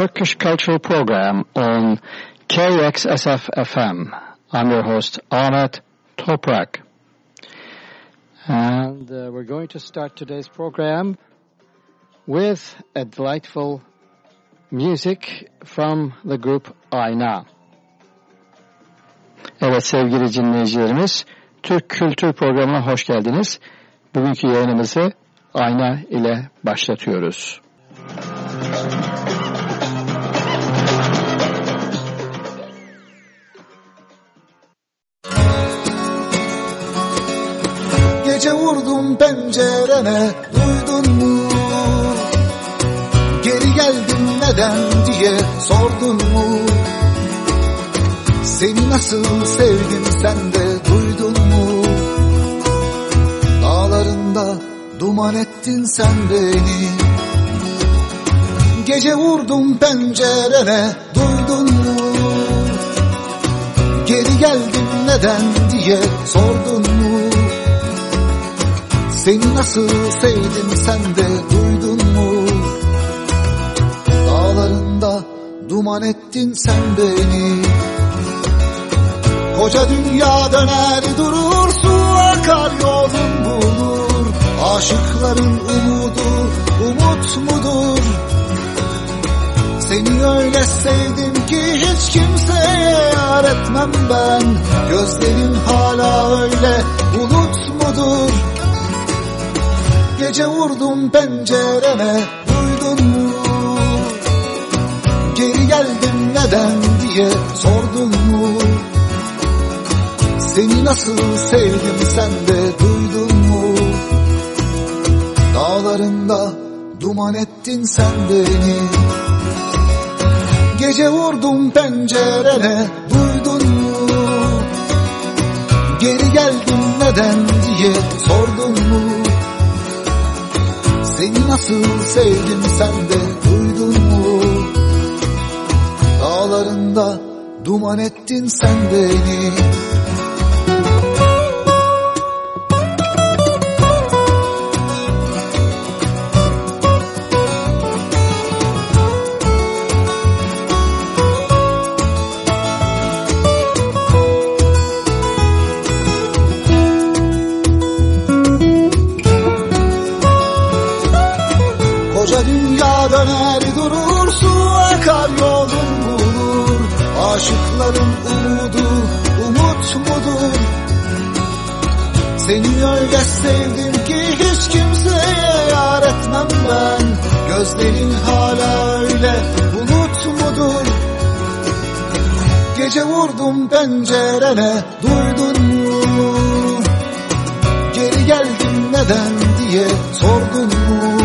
Turkish Cultural Program on KXSF FM. I'm your host, Ahmet Toprak. And uh, we're going to start today's program with a delightful music from the group Ayna. Evet sevgili dinleyicilerimiz, Türk Kültür Programı'na hoş geldiniz. Bugünkü yayınımızı Ayna ile başlatıyoruz. Gece pencerene duydun mu? Geri geldim neden diye sordun mu? Seni nasıl sevdim sen de duydun mu? Dağlarında duman ettin sen beni Gece vurdum pencerene duydun mu? Geri geldim neden diye sordun mu? Seni nasıl sevdim sen de duydun mu? Dağlarında duman ettin sen beni Koca dünya döner durur su akar yolun bulur Aşıkların umudu umut mudur? Seni öyle sevdim ki hiç kimseye yar etmem ben Gözlerin hala öyle bulut mudur? Gece vurdum pencereme duydun mu? Geri geldim neden diye sordun mu? Seni nasıl sevdim sen de duydun mu? Dağlarında duman ettin sen beni Gece vurdum pencerene duydun mu? Geri geldim neden diye nasıl sevdim sen de duydun mu? Dağlarında duman ettin sen beni Gözlerin hala öyle bulut mudur Gece vurdum pencerene duydun mu? Geri geldim neden diye sordun mu?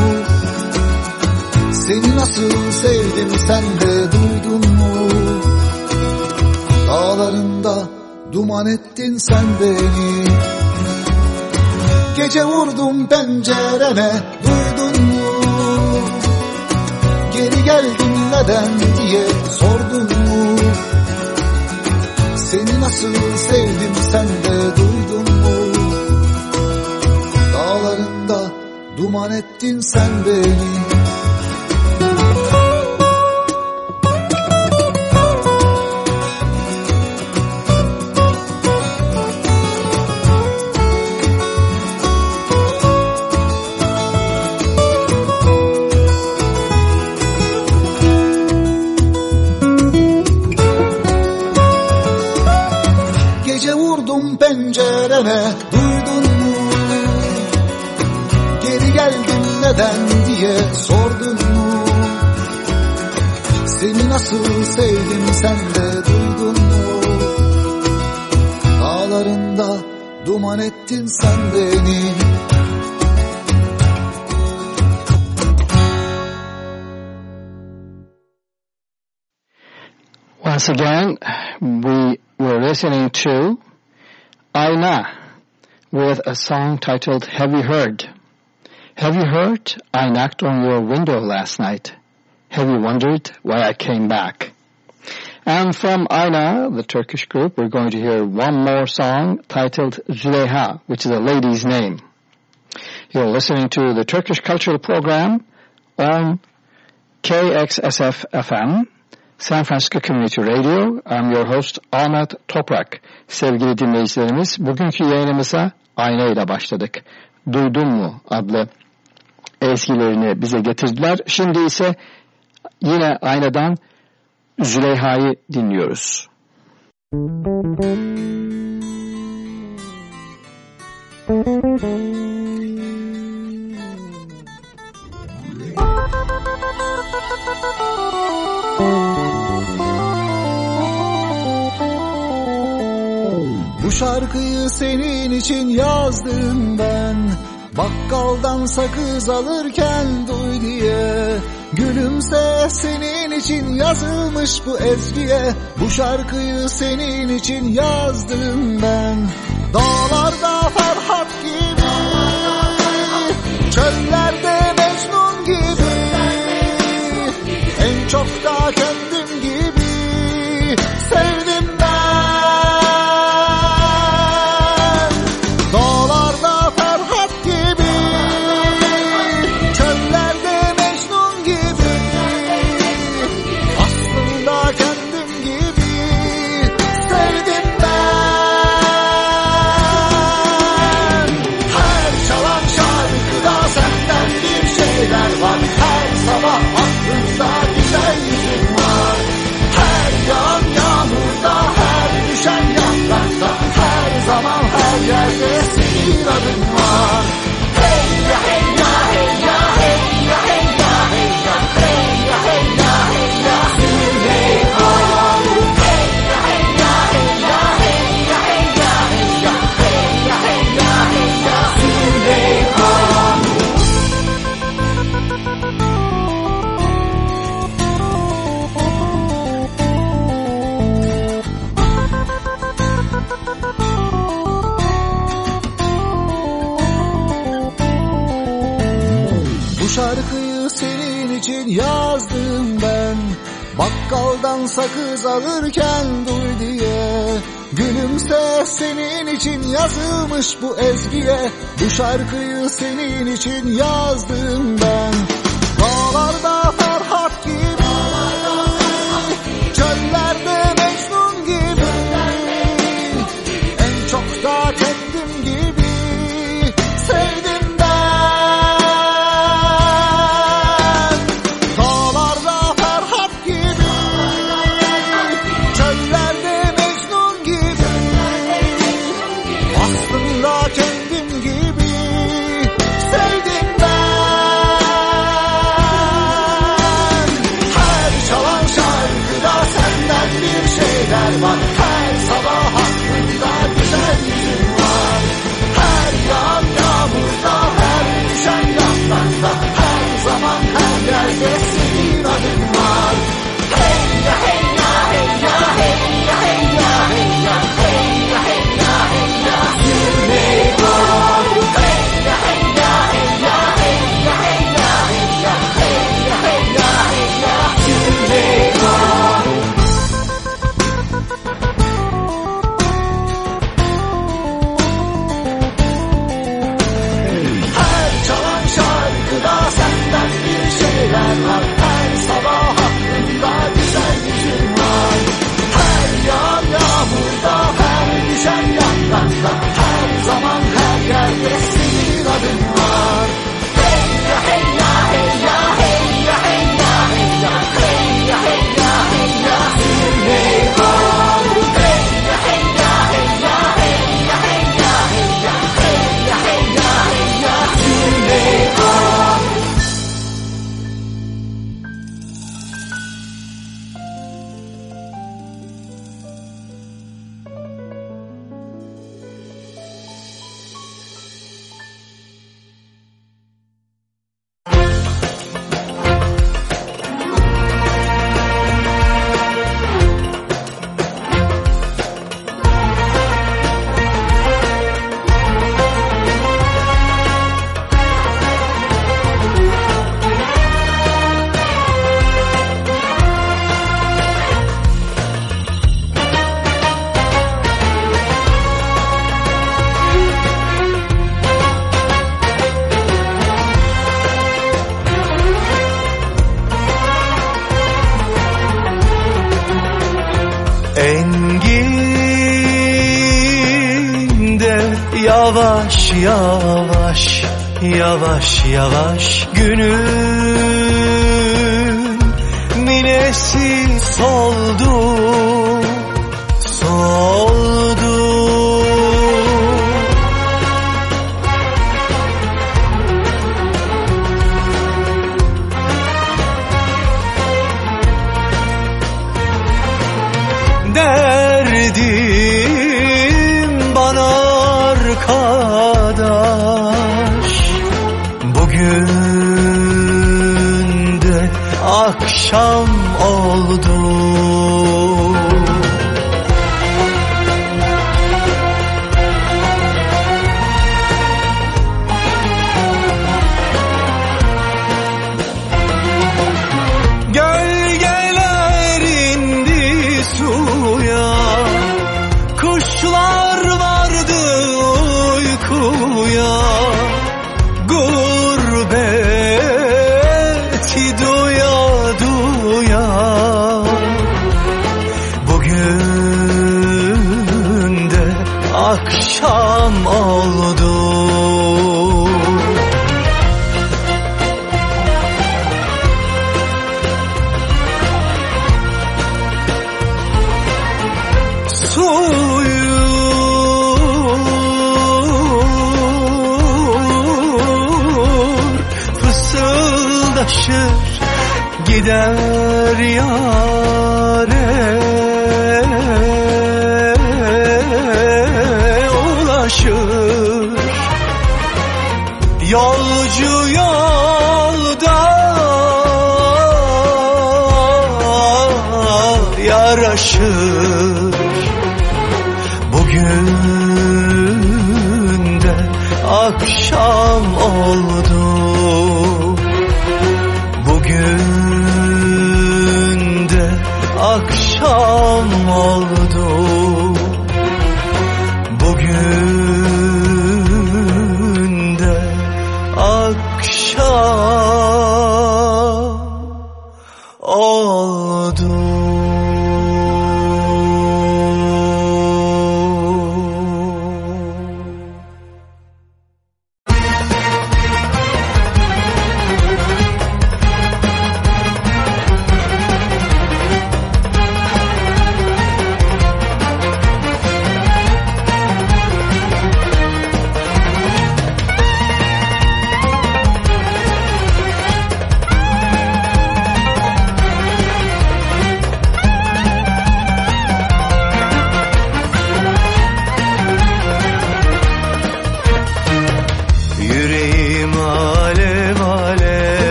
Seni nasıl sevdim sen de duydun mu? Dağlarında duman ettin sen beni Gece vurdum pencerene duydun? Geri geldim neden diye sordun mu? Seni nasıl sevdim sen de duydun mu? Dağlarında duman ettin sen beni listening to Ayna with a song titled Have You Heard? Have you heard? I knocked on your window last night. Have you wondered why I came back? And from Ayna, the Turkish group, we're going to hear one more song titled Züleyha, which is a lady's name. You're listening to the Turkish Cultural Program on KXSF FM, San Francisco Community Radio. I'm your host Ahmet Toprak. Sevgili dinleyicilerimiz, bugünkü yayınımıza Ayna ile başladık. Duydun mu adlı eskilerini bize getirdiler. Şimdi ise yine aynadan Züleyha'yı dinliyoruz. Bu şarkıyı senin için yazdım ben. Bakkaldan sakız alırken duy diye. Gülümse senin için yazılmış bu ezgiye. Bu şarkıyı senin için yazdım ben. Dağlarda Ferhat gibi için yazdım ben. Bakkaldan sakız alırken duy diye. Gülümse senin için yazılmış bu ezgiye. Bu şarkıyı senin için yazdım ben yavaş yavaş günü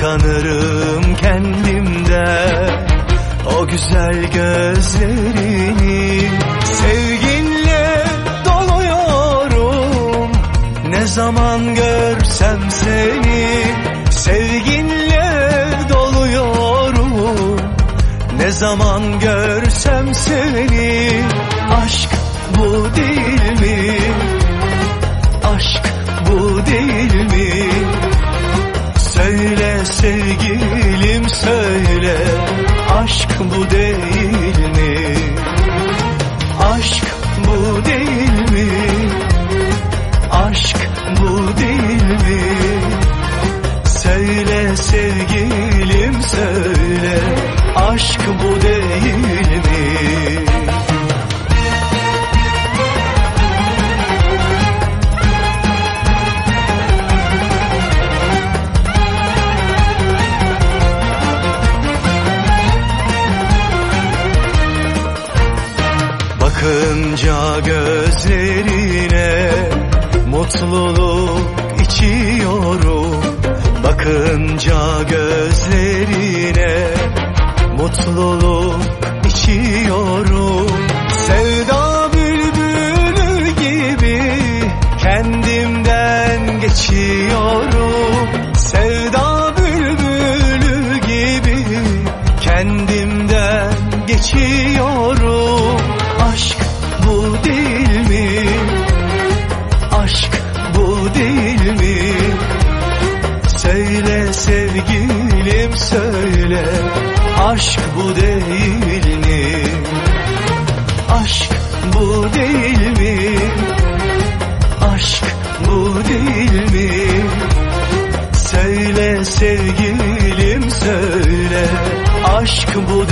Kıskanırım kendimde O güzel gözlerini. Sevginle doluyorum. Ne zaman görsem seni. Sevginle doluyorum. Ne zaman mutluluk içiyorum. Bakınca gözlerine mutluluk içiyorum. Sevda Aşk bu değil mi? Aşk bu değil mi? Aşk bu değil mi? Söyle sevgilim söyle Aşk bu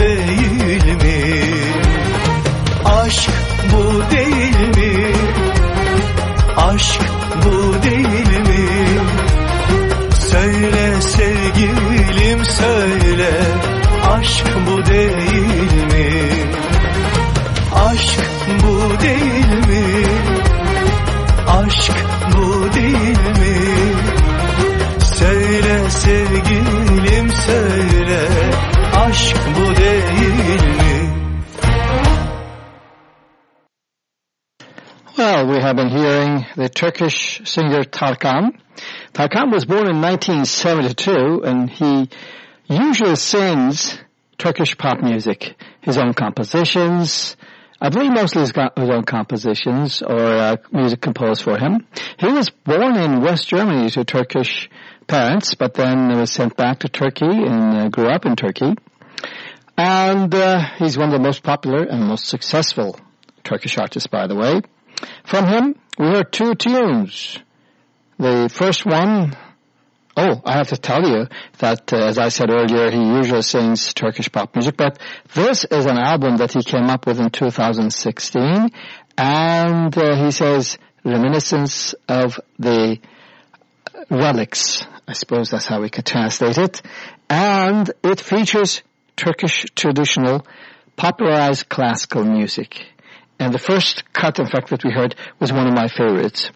Aşk bu değil mi? Aşk bu değil mi? Aşk bu değil mi? Söyle sevgilim söyle Aşk bu değil mi? Well, we have been hearing the Turkish singer Tarkan. Tarkan was born in 1972 and he usually sings Turkish pop music, his own compositions. I believe mostly his, own compositions or uh, music composed for him. He was born in West Germany to Turkish parents, but then was sent back to Turkey and uh, grew up in Turkey. And uh, he's one of the most popular and most successful Turkish artists, by the way. From him, we heard two tunes. The first one, oh, I have to tell you that, uh, as I said earlier, he usually sings Turkish pop music, but this is an album that he came up with in 2016, and uh, he says reminiscence of the relics. I suppose that's how we could translate it. And it features Turkish traditional popularized classical music. And the first cut, in fact, that we heard was one of my favorites.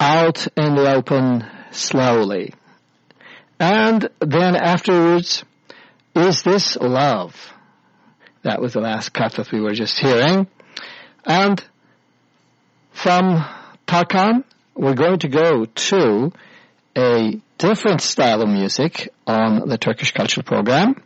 Out in the open slowly. And then afterwards, is this love? That was the last cut that we were just hearing. And from Tarkan, we're going to go to a different style of music on the Turkish Cultural Program.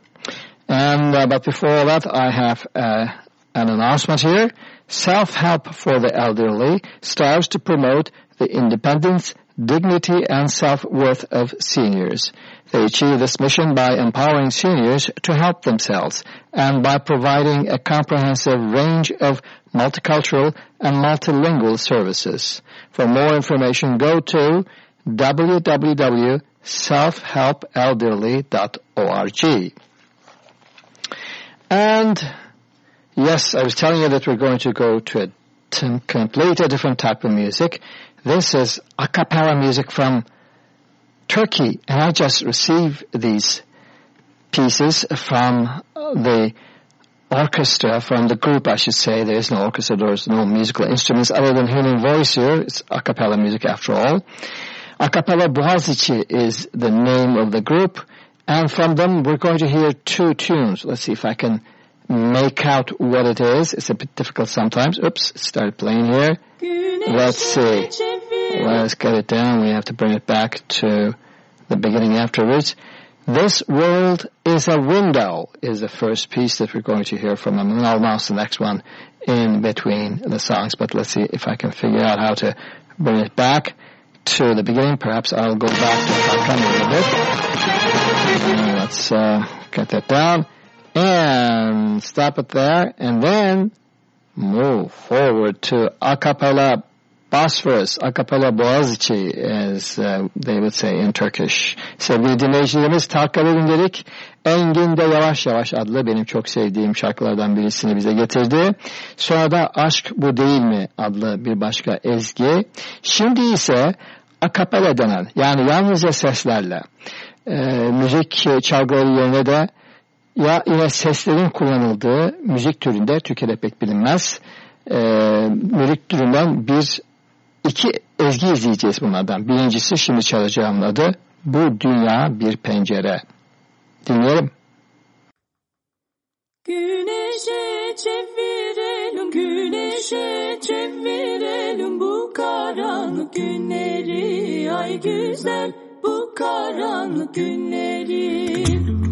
And uh, but before that, I have uh, an announcement here. Self-help for the elderly strives to promote the independence, dignity, and self-worth of seniors. They achieve this mission by empowering seniors to help themselves and by providing a comprehensive range of multicultural and multilingual services. For more information, go to www.selfhelpelderly.org. And yes, I was telling you that we're going to go to a t- completely different type of music. This is a cappella music from Turkey, and I just received these pieces from the orchestra, from the group, I should say. There is no orchestra, there's no musical instruments other than human voice here. It's a cappella music after all. A cappella Boğaziçi is the name of the group, and from them we're going to hear two tunes. Let's see if I can make out what it is. It's a bit difficult sometimes. Oops, started playing here. Let's see. Let's get it down. We have to bring it back to the beginning afterwards. This world is a window is the first piece that we're going to hear from them. And I'll announce the next one in between the songs. But let's see if I can figure out how to bring it back to the beginning. Perhaps I'll go back to Hakan a little bit. Let's uh, get that down and stop it there. And then move forward to a cappella Bosphorus, a cappella Boğaziçi as uh, they would say in Turkish. Sevgili dinleyicilerimiz Tarkan Ünderik Engin'de Yavaş Yavaş adlı benim çok sevdiğim şarkılardan birisini bize getirdi. Sonra da Aşk Bu Değil Mi adlı bir başka ezgi. Şimdi ise a cappella denen yani yalnızca seslerle e, müzik çalgıları yerine de ya yine seslerin kullanıldığı müzik türünde Türkiye'de pek bilinmez e, müzik türünden bir iki ezgi izleyeceğiz bunlardan. Birincisi şimdi çalacağım adı Bu Dünya Bir Pencere. Dinleyelim. Güneşe çevirelim, güneşe çevirelim bu karanlık günleri. Ay güzel bu karanlık günleri.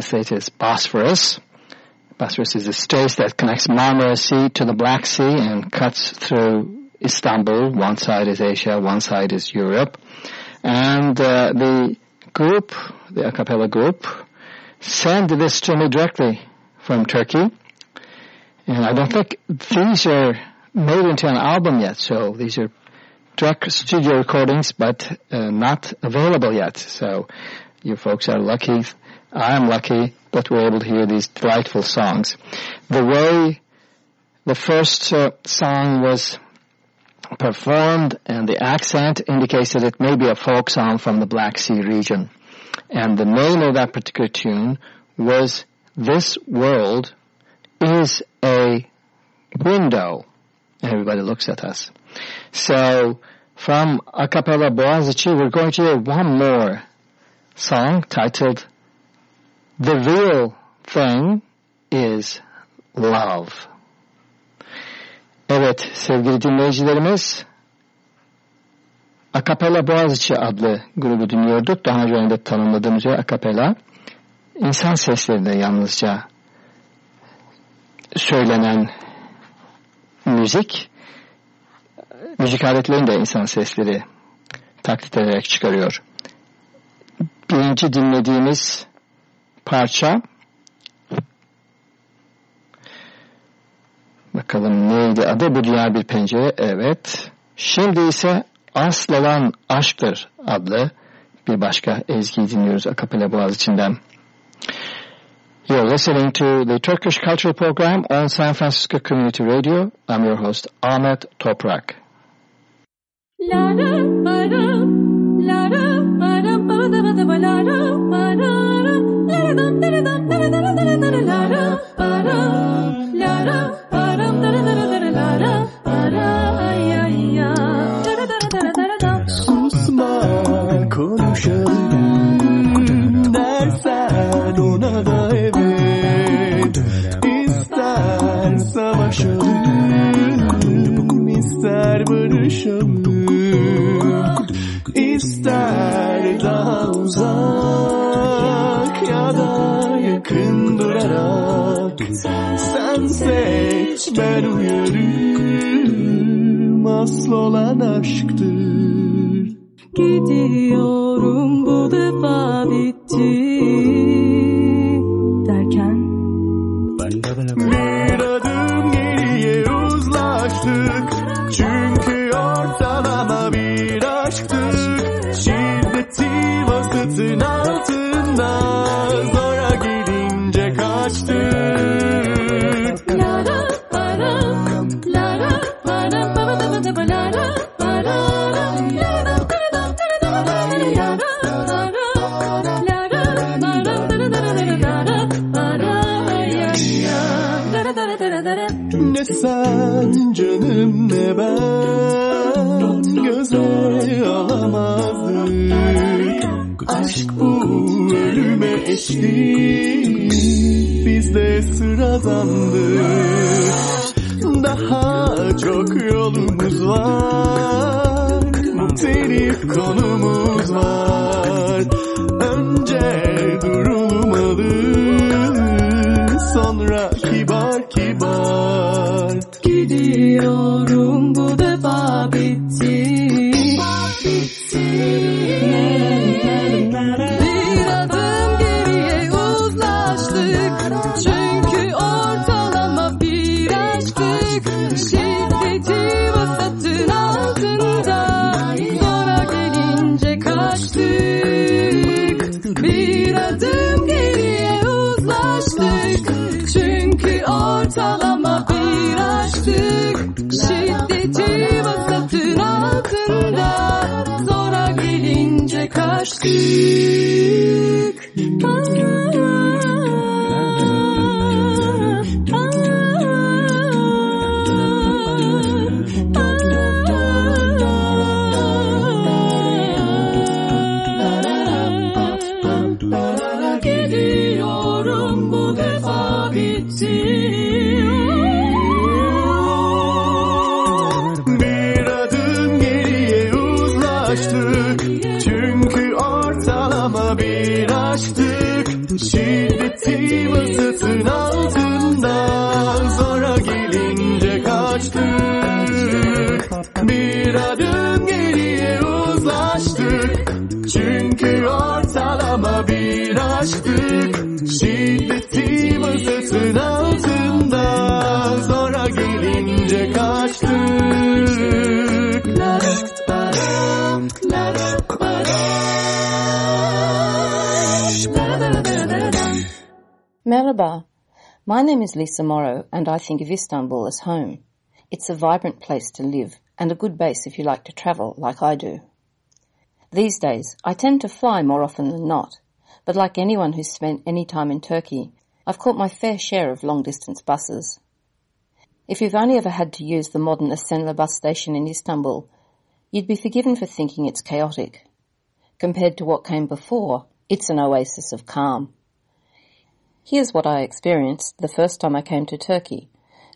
Translated as Bosphorus. Bosphorus is a strait that connects Marmara Sea to the Black Sea and cuts through Istanbul. One side is Asia, one side is Europe. And uh, the group, the a cappella group, sent this to me directly from Turkey. And I don't think these are made into an album yet, so these are direct studio recordings, but uh, not available yet. So you folks are lucky. I am lucky that we're able to hear these delightful songs. The way the first uh, song was performed and the accent indicates that it may be a folk song from the Black Sea region. And the name of that particular tune was This World is a Window. Everybody looks at us. So from a cappella Boğaziçi, we're going to hear one more song titled The Real Thing is Love. Evet sevgili dinleyicilerimiz Akapela Boğaziçi adlı grubu dinliyorduk. Daha önce de tanımladığımız üzere Akapela insan seslerinde yalnızca söylenen müzik müzik aletlerini de insan sesleri taklit ederek çıkarıyor. Birinci dinlediğimiz parça bakalım neydi adı? Bu Dünya Bir Pencere. Evet. Şimdi ise Asıl olan aşktır adlı bir başka ezgiyi dinliyoruz Akapela Boğaziçi'nden. You're listening to the Turkish Cultural Program on San Francisco Community Radio. I'm your host Ahmet Toprak. La la da, la la ba da seç ben uyarım asıl olan aşktır. Gidiyorum bu defa bitti eşlik Biz de sıradandık Daha çok yolumuz var. Muhtelif konumuz var. Önce durulmalı Sonra estiu. Merhaba. My name is Lisa Morrow and I think of Istanbul as home. It's a vibrant place to live and a good base if you like to travel like I do. These days, I tend to fly more often than not, but like anyone who's spent any time in Turkey, I've caught my fair share of long distance buses. If you've only ever had to use the modern Esenler bus station in Istanbul, you'd be forgiven for thinking it's chaotic. Compared to what came before, it's an oasis of calm. Here's what I experienced the first time I came to Turkey,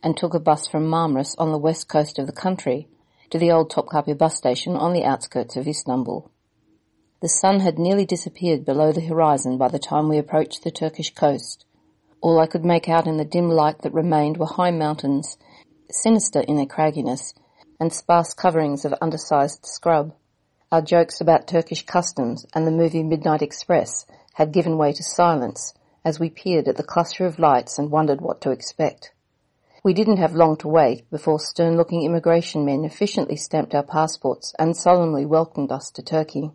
and took a bus from Marmaris on the west coast of the country to the old Topkapi bus station on the outskirts of Istanbul. The sun had nearly disappeared below the horizon by the time we approached the Turkish coast. All I could make out in the dim light that remained were high mountains, sinister in their cragginess, and sparse coverings of undersized scrub. Our jokes about Turkish customs and the movie Midnight Express had given way to silence as we peered at the cluster of lights and wondered what to expect. We didn't have long to wait before stern-looking immigration men efficiently stamped our passports and solemnly welcomed us to Turkey.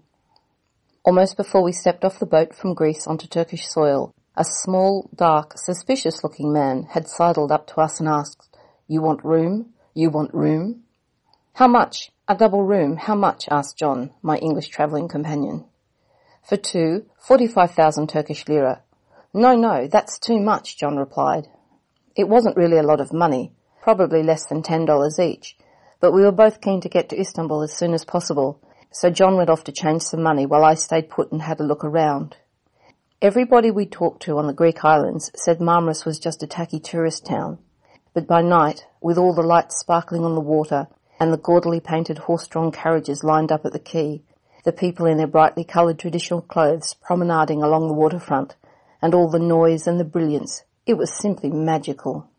Almost before we stepped off the boat from Greece onto Turkish soil, a small, dark, suspicious-looking man had sidled up to us and asked, You want room? You want room? How much? A double room, how much? asked John, my English travelling companion. For two, forty-five thousand Turkish lira. No, no, that's too much, John replied. It wasn't really a lot of money, probably less than ten dollars each, but we were both keen to get to Istanbul as soon as possible, so John went off to change some money while I stayed put and had a look around. Everybody we talked to on the Greek islands said Marmaris was just a tacky tourist town, but by night, with all the lights sparkling on the water and the gaudily painted horse-drawn carriages lined up at the quay, the people in their brightly coloured traditional clothes promenading along the waterfront, and all the noise and the brilliance, it was simply magical.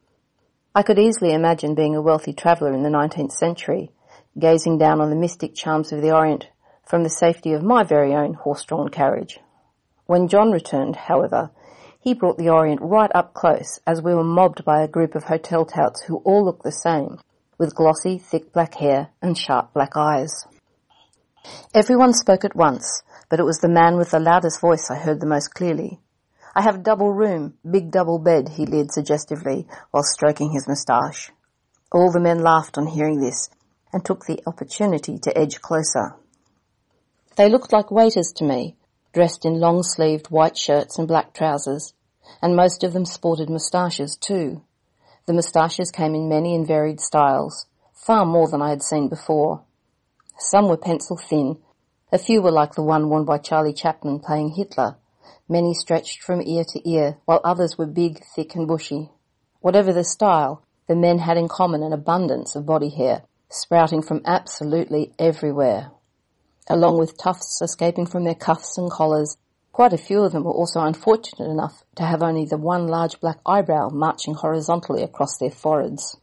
I could easily imagine being a wealthy traveller in the 19th century, gazing down on the mystic charms of the Orient from the safety of my very own horse-drawn carriage. When John returned, however, he brought the Orient right up close as we were mobbed by a group of hotel touts who all looked the same, with glossy, thick black hair and sharp black eyes. Everyone spoke at once, but it was the man with the loudest voice I heard the most clearly. I have double room, big double bed, he leered suggestively while stroking his moustache. All the men laughed on hearing this and took the opportunity to edge closer. They looked like waiters to me, dressed in long-sleeved white shirts and black trousers, and most of them sported moustaches too. The moustaches came in many and varied styles, far more than I had seen before. Some were pencil thin, a few were like the one worn by Charlie Chaplin playing Hitler, many stretched from ear to ear, while others were big, thick and bushy. Whatever the style, the men had in common an abundance of body hair, sprouting from absolutely everywhere. Along with tufts escaping from their cuffs and collars, quite a few of them were also unfortunate enough to have only the one large black eyebrow marching horizontally across their foreheads.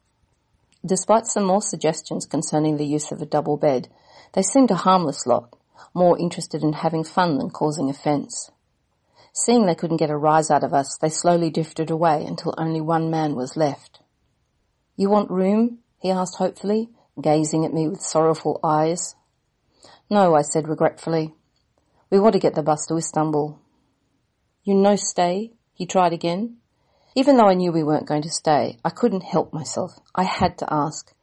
Despite some more suggestions concerning the use of a double bed, they seemed a harmless lot, more interested in having fun than causing offence. Seeing they couldn't get a rise out of us, they slowly drifted away until only one man was left. You want room? he asked hopefully, gazing at me with sorrowful eyes. No, I said regretfully. We want to get the bus to Istanbul. You no stay? He tried again. Even though I knew we weren't going to stay, I couldn't help myself. I had to ask.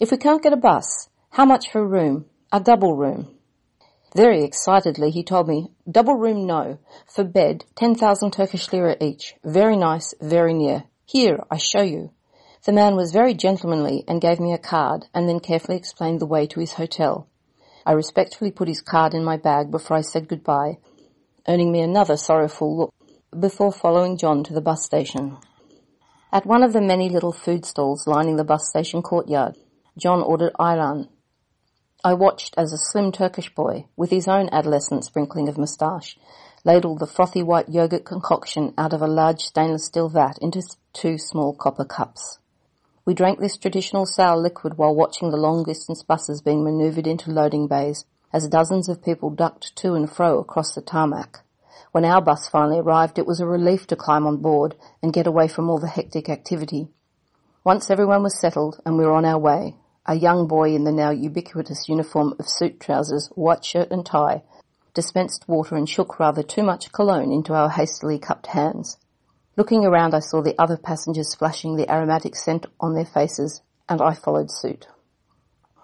If we can't get a bus, how much for a room? A double room. Very excitedly, he told me, double room no. For bed, 10,000 Turkish lira each. Very nice, very near. Here, I show you. The man was very gentlemanly and gave me a card and then carefully explained the way to his hotel. I respectfully put his card in my bag before I said goodbye, earning me another sorrowful look before following John to the bus station. At one of the many little food stalls lining the bus station courtyard, John ordered ayran. I watched as a slim Turkish boy, with his own adolescent sprinkling of moustache, ladled the frothy white yogurt concoction out of a large stainless steel vat into two small copper cups. We drank this traditional sour liquid while watching the long distance buses being manoeuvred into loading bays as dozens of people ducked to and fro across the tarmac. When our bus finally arrived, it was a relief to climb on board and get away from all the hectic activity. Once everyone was settled and we were on our way, a young boy in the now ubiquitous uniform of suit trousers, white shirt and tie dispensed water and shook rather too much cologne into our hastily cupped hands. Looking around, I saw the other passengers splashing the aromatic scent on their faces, and I followed suit.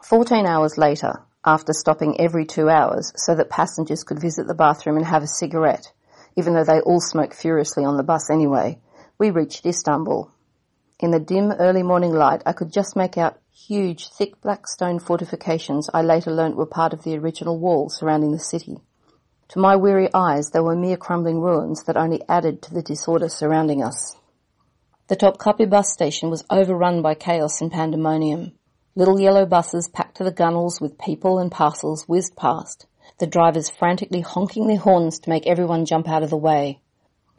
Fourteen hours later, after stopping every two hours so that passengers could visit the bathroom and have a cigarette, even though they all smoke furiously on the bus anyway, we reached Istanbul. In the dim early morning light, I could just make out huge, thick black stone fortifications I later learnt were part of the original wall surrounding the city. To my weary eyes, they were mere crumbling ruins that only added to the disorder surrounding us. The Topkapi bus station was overrun by chaos and pandemonium. Little yellow buses packed to the gunnels with people and parcels whizzed past, the drivers frantically honking their horns to make everyone jump out of the way.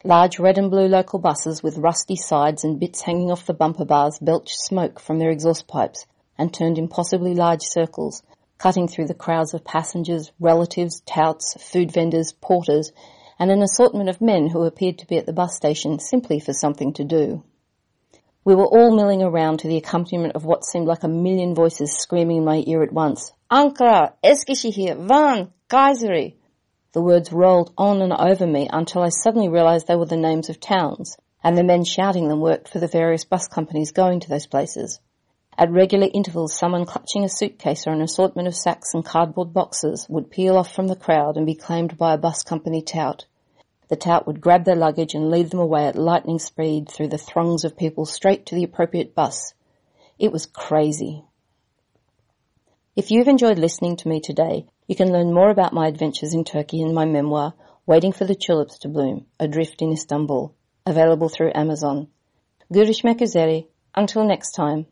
Large red and blue local buses with rusty sides and bits hanging off the bumper bars belched smoke from their exhaust pipes and turned impossibly large circles, cutting through the crowds of passengers, relatives, touts, food vendors, porters, and an assortment of men who appeared to be at the bus station simply for something to do. We were all milling around to the accompaniment of what seemed like a million voices screaming in my ear at once. Ankara, Eskişehir, Van, Kayseri. The words rolled on and over me until I suddenly realized they were the names of towns, and the men shouting them worked for the various bus companies going to those places. At regular intervals, someone clutching a suitcase or an assortment of sacks and cardboard boxes would peel off from the crowd and be claimed by a bus company tout. The tout would grab their luggage and lead them away at lightning speed through the throngs of people straight to the appropriate bus. It was crazy. If you've enjoyed listening to me today, you can learn more about my adventures in Turkey in my memoir, Waiting for the Tulips to Bloom, Adrift in Istanbul, available through Amazon. Görüşmek üzere. Until next time.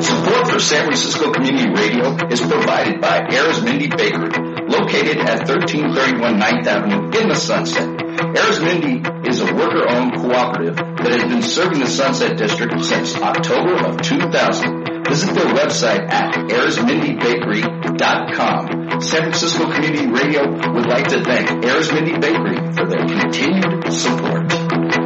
Support for San Francisco Community Radio is provided by Arizmendi Bakery, located at 1331 9th Avenue in the Sunset. Arizmendi is a worker-owned cooperative that has been serving the Sunset District since October of 2000. Visit their website at arizmendibakery.com. San Francisco Community Radio would like to thank Arizmendi Bakery for their continued support.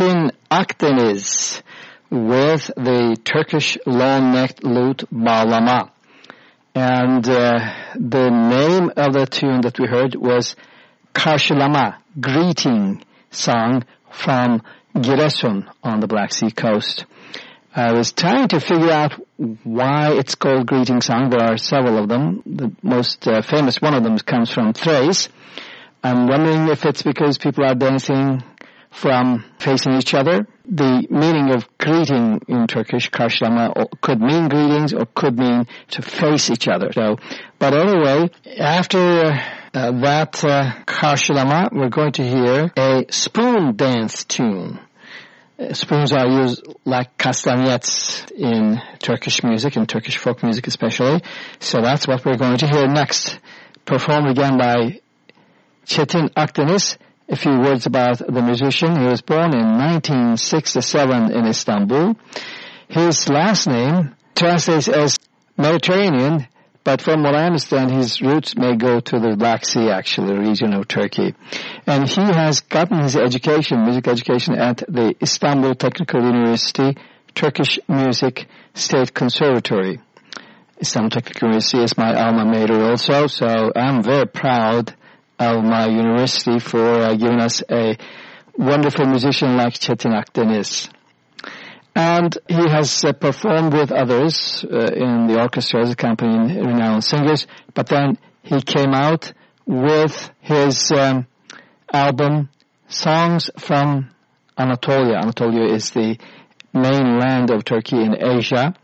Is Akdeniz with the Turkish long-necked lute Bağlama. And uh, the name of the tune that we heard was Karşılama, greeting song from Giresun on the Black Sea coast. I was trying to figure out why it's called greeting song. There are several of them. The most uh, famous one of them comes from Thrace. I'm wondering if it's because people are dancing from facing each other. The meaning of greeting in Turkish, karşılama, could mean greetings or could mean to face each other. So, but anyway, after uh, that uh, karşılama, we're going to hear a spoon dance tune. Uh, Spoons are used like castanets in Turkish music, in Turkish folk music especially. So that's what we're going to hear next. Performed again by Çetin Akdeniz. A few words about the musician. He was born in 1967 in Istanbul. His last name translates as Mediterranean, but from what I understand, his roots may go to the Black Sea, actually, region of Turkey. And he has gotten his education, music education, at the Istanbul Technical University Turkish Music State Conservatory. Istanbul Technical University is my alma mater also, so I'm very proud of my university for uh, giving us a wonderful musician like Çetin Akdeniz. And he has uh, performed with others uh, in the orchestras accompanying renowned singers, but then he came out with his um, album Songs from Anatolia. Anatolia is the main land of Turkey in Asia,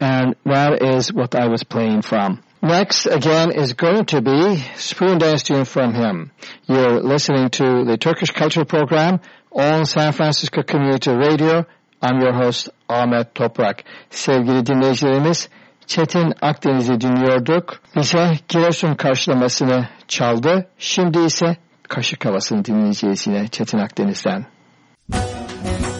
and that is what I was playing from. Next, again, is going to be Spoon Dance Tune from him. You're listening to the Turkish Culture Program on San Francisco Community Radio. I'm your host Ahmet Toprak. Sevgili dinleyicilerimiz, Çetin Akdeniz'i dinliyorduk. Bize Giresun karşılamasını çaldı. Şimdi ise Kaşık Havası'nı dinleyeceğiz yine Çetin Akdeniz'den. Karşılama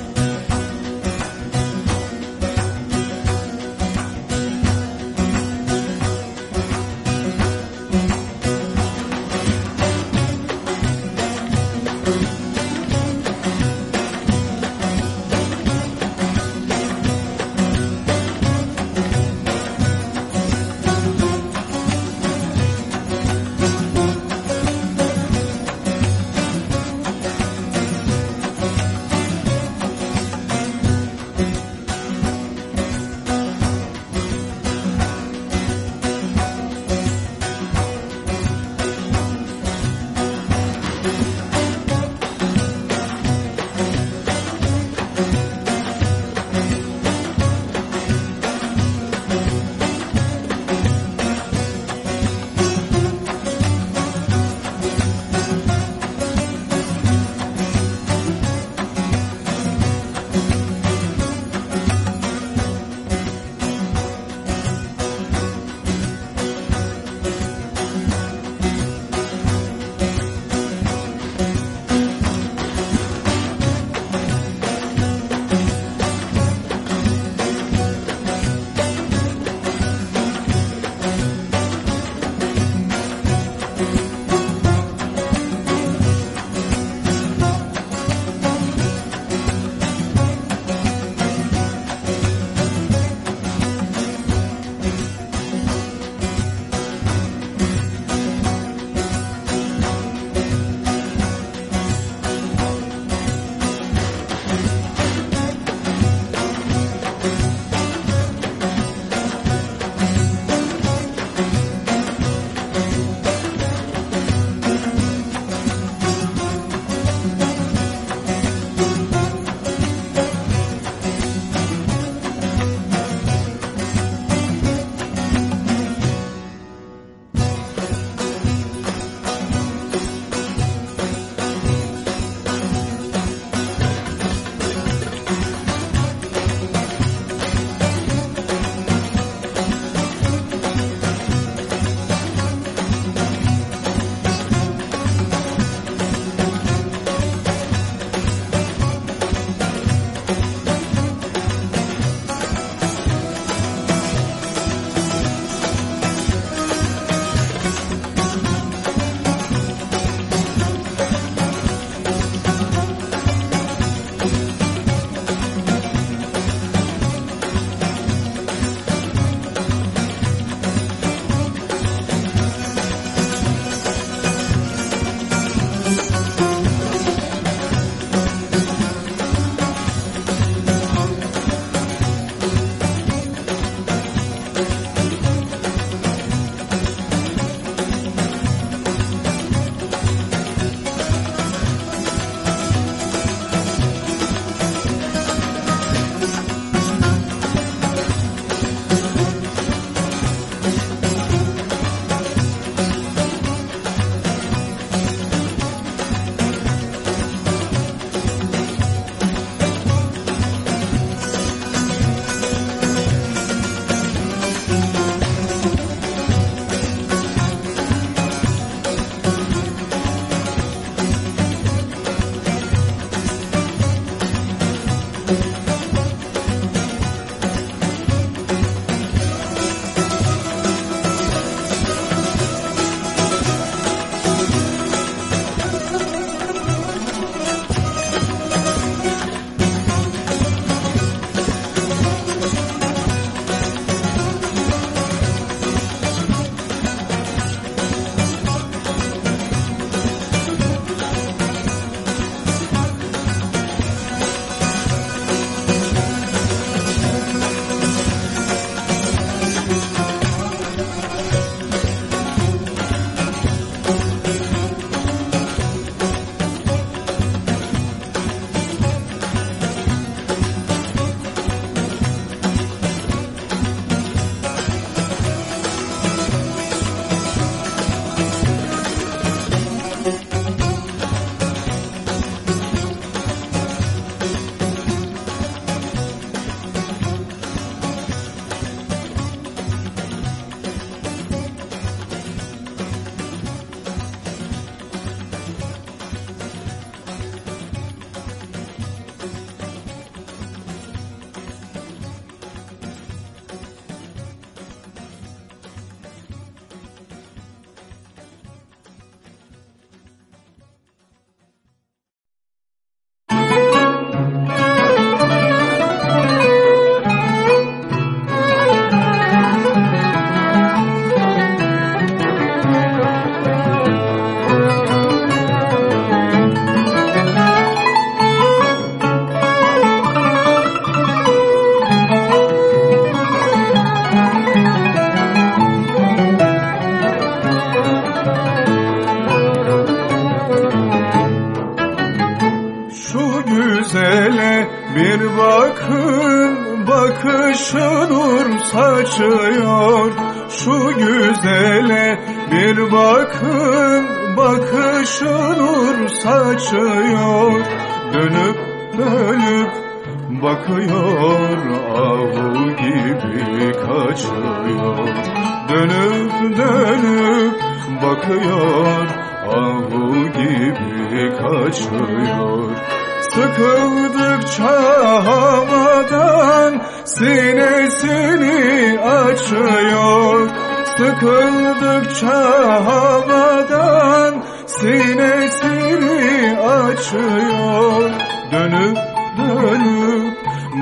Dönüp dönüp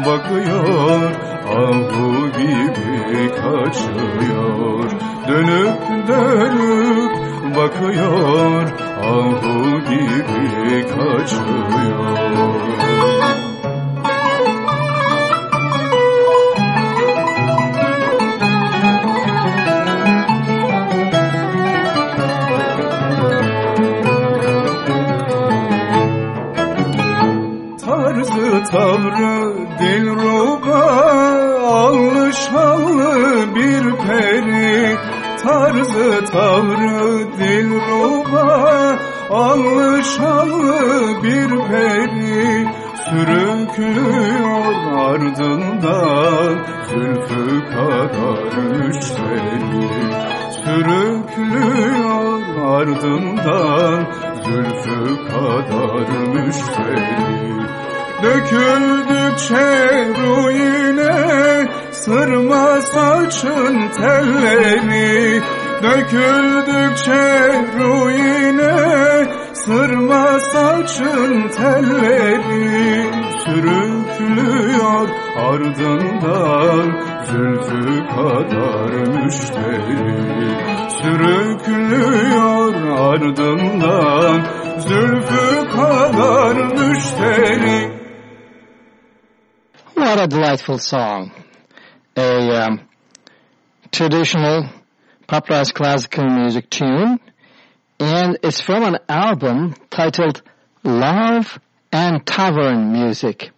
bakıyor saçın telleri Döküldükçe ruine. Sırma saçın telleri Sürüklüyor ardından Zülfü kadar müşteri. Sürüklüyor ardından Zülfü kadar müşteri. What a delightful song. Traditional popularized classical music tune. And it's from an album titled Love and Tavern Music.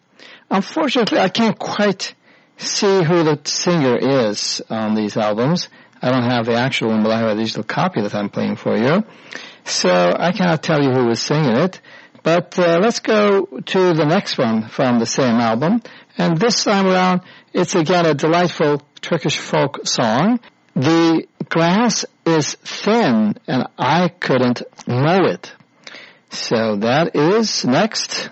Unfortunately, I can't quite see who the singer is on these albums. I don't have the actual one, but I have a digital copy that I'm playing for you. So I cannot tell you who is singing it. But uh, let's go to the next one from the same album. And this time around, it's again a delightful Turkish folk song. The grass is thin and I couldn't mow it. So that is next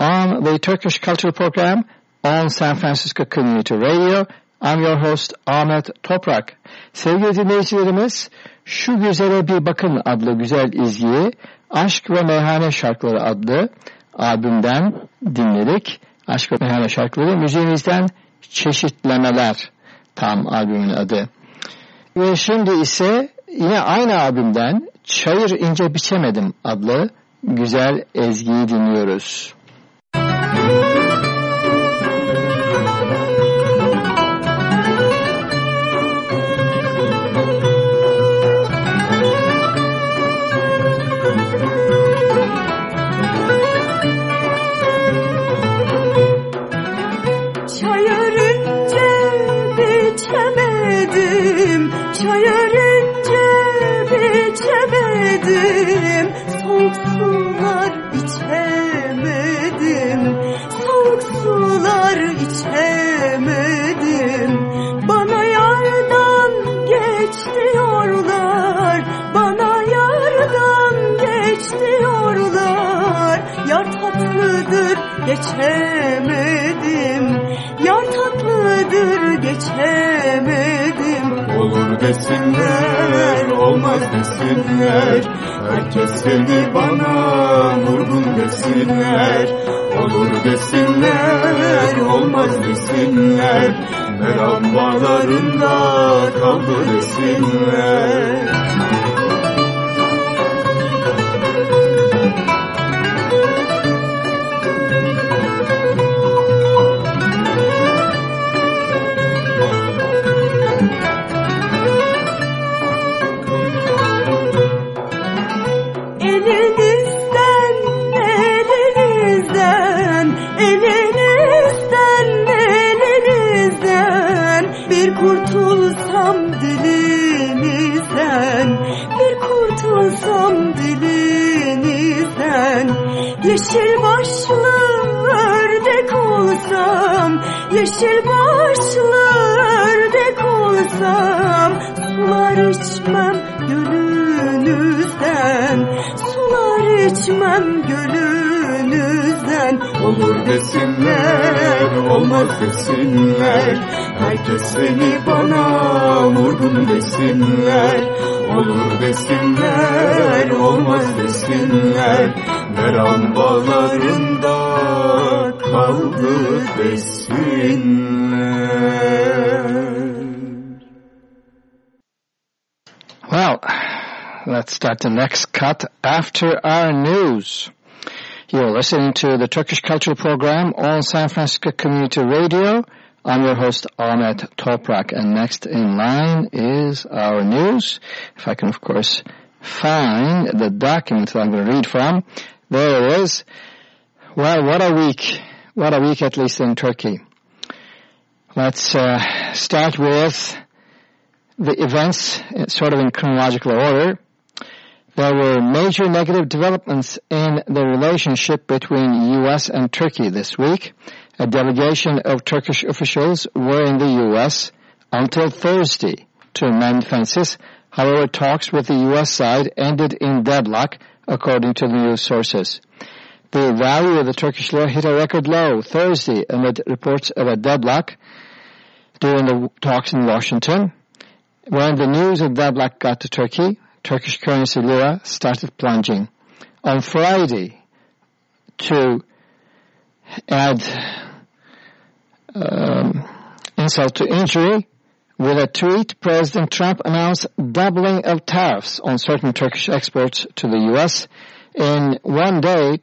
on the Turkish Cultural Program on San Francisco Community Radio. I'm your host Ahmet Toprak. Sevgili dinleyicilerimiz, Şu Güzele Bir Bakın adlı güzel izgiyi Aşk ve Meyhane Şarkıları adlı albümden dinledik. Aşk ve Meyhane Şarkıları müziğimizden çeşitlemeler tam albümün adı. Ve şimdi ise yine aynı albümden Çayır İnce Biçemedim adlı güzel ezgiyi dinliyoruz. Geçemedim. Yar tatlıdır geçemedim. Olur desinler, olmaz desinler. Herkes seni bana vurgun desinler Olur desinler, olmaz desinler. Meram bağlarında kaldı desinler Yeşil başlı ördek olsam Yeşil başlı ördek olsam Sular içmem gölünüzden Sular içmem gölünüzden Olur desinler, olmaz desinler Herkes seni bana vurdun desinler. Olur desinler, olmaz desinler Kaldı desinler Well, let's start the next cut after our news. You're listening to the Turkish Cultural Program on San Francisco Community Radio. I'm your host Ahmet Toprak and next in line is our news. If I can of course find the document that I'm going to read from. There it is. Well, what a week. What a week at least in Turkey. Let's uh, start with the events sort of in chronological order. There were major negative developments in the relationship between U.S. and Turkey this week. A delegation of Turkish officials were in the U.S. until Thursday to amend fences. However, talks with the U.S. side ended in deadlock, according to the news sources. The value of the Turkish lira hit a record low Thursday amid reports of a deadlock during the talks in Washington. When the news of deadlock got to Turkey, Turkish currency lira started plunging. On Friday, to add um, insult to injury, with a tweet, President Trump announced doubling of tariffs on certain Turkish exports to the U.S. In one day,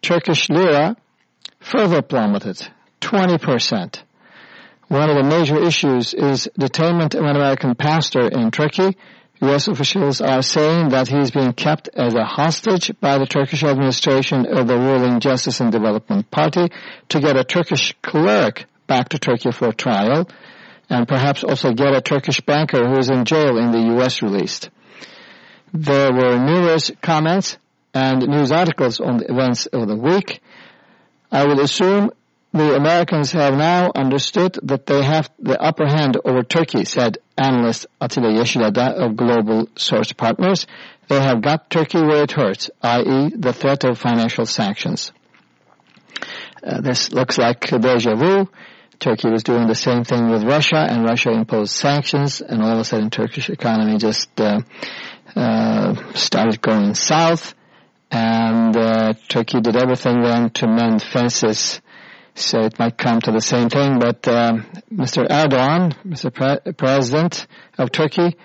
Turkish lira further plummeted 20%. One of the major issues is detainment of an American pastor in Turkey. U.S. officials are saying that he is being kept as a hostage by the Turkish administration of the ruling Justice and Development Party to get a Turkish cleric back to Turkey for trial and perhaps also get a Turkish banker who is in jail in the U.S. released. There were numerous comments and news articles on the events of the week. I would assume the Americans have now understood that they have the upper hand over Turkey, said analyst Attila Yeşilada of Global Source Partners. They have got Turkey where it hurts, i.e. the threat of financial sanctions. Uh, this looks like deja vu. Turkey was doing the same thing with Russia, and Russia imposed sanctions, and all of a sudden Turkish economy just uh, uh, started going south, and uh, Turkey did everything then to mend fences so it might come to the same thing. But um, Mr. Erdogan, Mr. Pre- President of Turkey,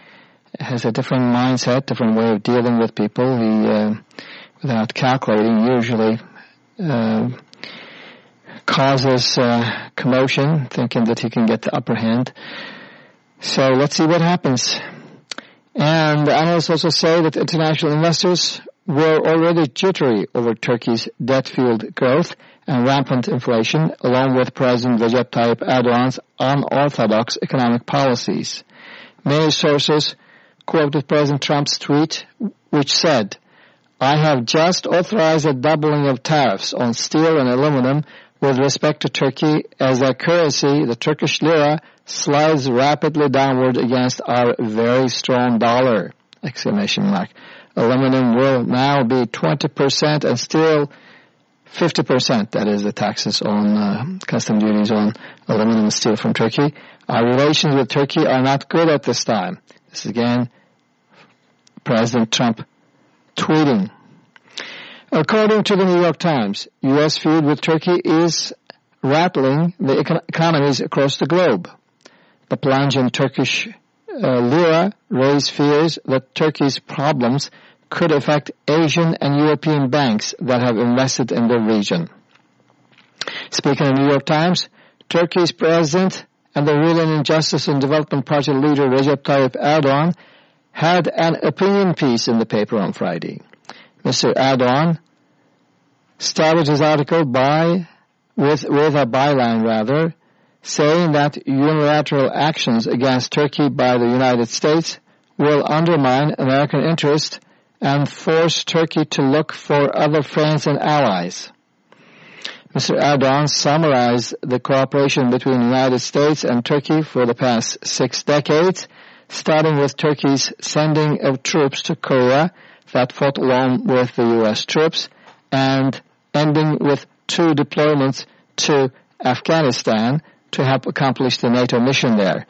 has a different mindset, different way of dealing with people. He, uh, without calculating, usually uh, causes uh, commotion, thinking that he can get the upper hand. So let's see what happens. And analysts also say that international investors were already jittery over Turkey's debt-fueled growth and rampant inflation, along with President Recep Tayyip Erdogan's unorthodox economic policies. Many sources quoted President Trump's tweet, which said, I have just authorized a doubling of tariffs on steel and aluminum with respect to Turkey as their currency, the Turkish lira, slides rapidly downward against our very strong dollar! Exclamation mark. Aluminum will now be 20% and steel 50%, that is the taxes on uh, custom duties on aluminum and steel from Turkey. Our relations with Turkey are not good at this time. This is again President Trump tweeting. According to the New York Times, U.S. feud with Turkey is rattling the econ- economies across the globe. The plunge in Turkish uh, lira raised fears that Turkey's problems could affect Asian and European banks that have invested in the region. Speaking of New York Times, Turkey's president and the ruling Justice and Development Party leader Recep Tayyip Erdogan had an opinion piece in the paper on Friday. Mr. Erdogan started his article by, with, with a byline rather, saying that unilateral actions against Turkey by the United States will undermine American interest and force Turkey to look for other friends and allies. Mr. Erdogan summarized the cooperation between the United States and Turkey for the past six decades, starting with Turkey's sending of troops to Korea that fought along with the U.S. troops, and ending with two deployments to Afghanistan to help accomplish the NATO mission there.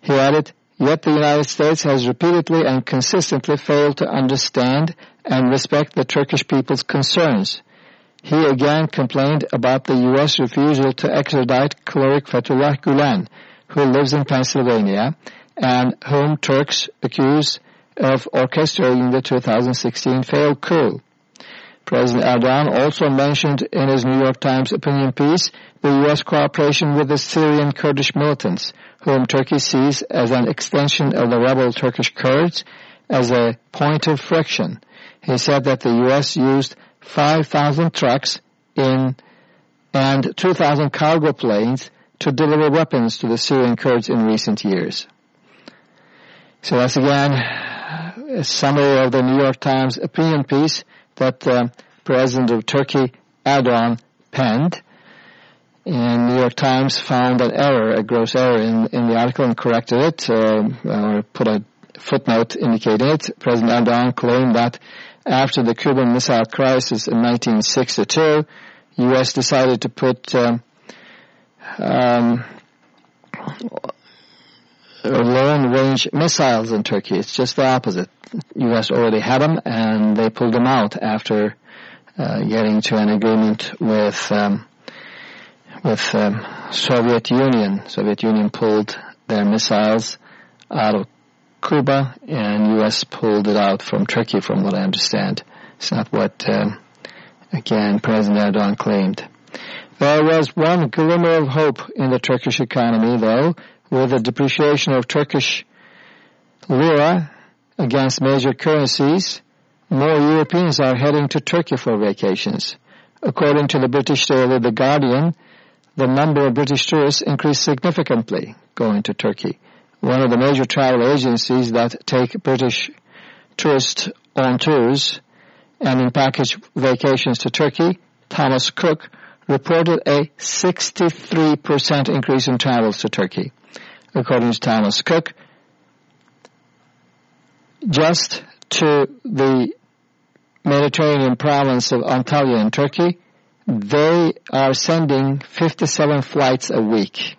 He added, Yet the United States has repeatedly and consistently failed to understand and respect the Turkish people's concerns. He again complained about the U.S. refusal to extradite cleric Fethullah Gulen, who lives in Pennsylvania, and whom Turks accuse of orchestrating the 2016 failed coup. President Erdogan also mentioned in his New York Times opinion piece the U.S. cooperation with the Syrian Kurdish militants, whom Turkey sees as an extension of the rebel Turkish Kurds as a point of friction. He said that the U.S. used 5,000 trucks in and 2,000 cargo planes to deliver weapons to the Syrian Kurds in recent years. So that's again summary of the New York Times opinion piece that uh, President of Turkey Erdogan penned. And New York Times found an error, a gross error in, in the article and corrected it, uh, or put a footnote indicating it. President Erdogan claimed that after the Cuban Missile Crisis in 1962, U.S. decided to put um, um, long-range missiles in Turkey. It's just the opposite. U.S. already had them, and they pulled them out after uh, getting to an agreement with um, with um, Soviet Union. Soviet Union pulled their missiles out of Cuba, and U.S. pulled it out from Turkey, from what I understand. It's not what, um, again, President Erdogan claimed. There was one glimmer of hope in the Turkish economy, though, with the depreciation of Turkish lira against major currencies, more Europeans are heading to Turkey for vacations. According to the British daily The Guardian, the number of British tourists increased significantly going to Turkey. One of the major travel agencies that take British tourists on tours and in package vacations to Turkey, Thomas Cook, reported a 63% increase in travels to Turkey. According to Thomas Cook, just to the Mediterranean province of Antalya in Turkey, they are sending 57 flights a week.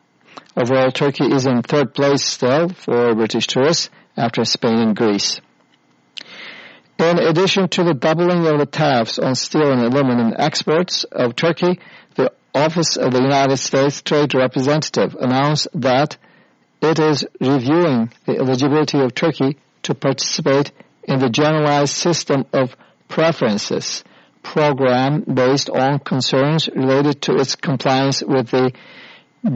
Overall, Turkey is in third place still for British tourists after Spain and Greece. In addition to the doubling of the tariffs on steel and aluminum exports of Turkey, the Office of the United States Trade Representative announced that it is reviewing the eligibility of Turkey to participate in the Generalized System of Preferences program based on concerns related to its compliance with the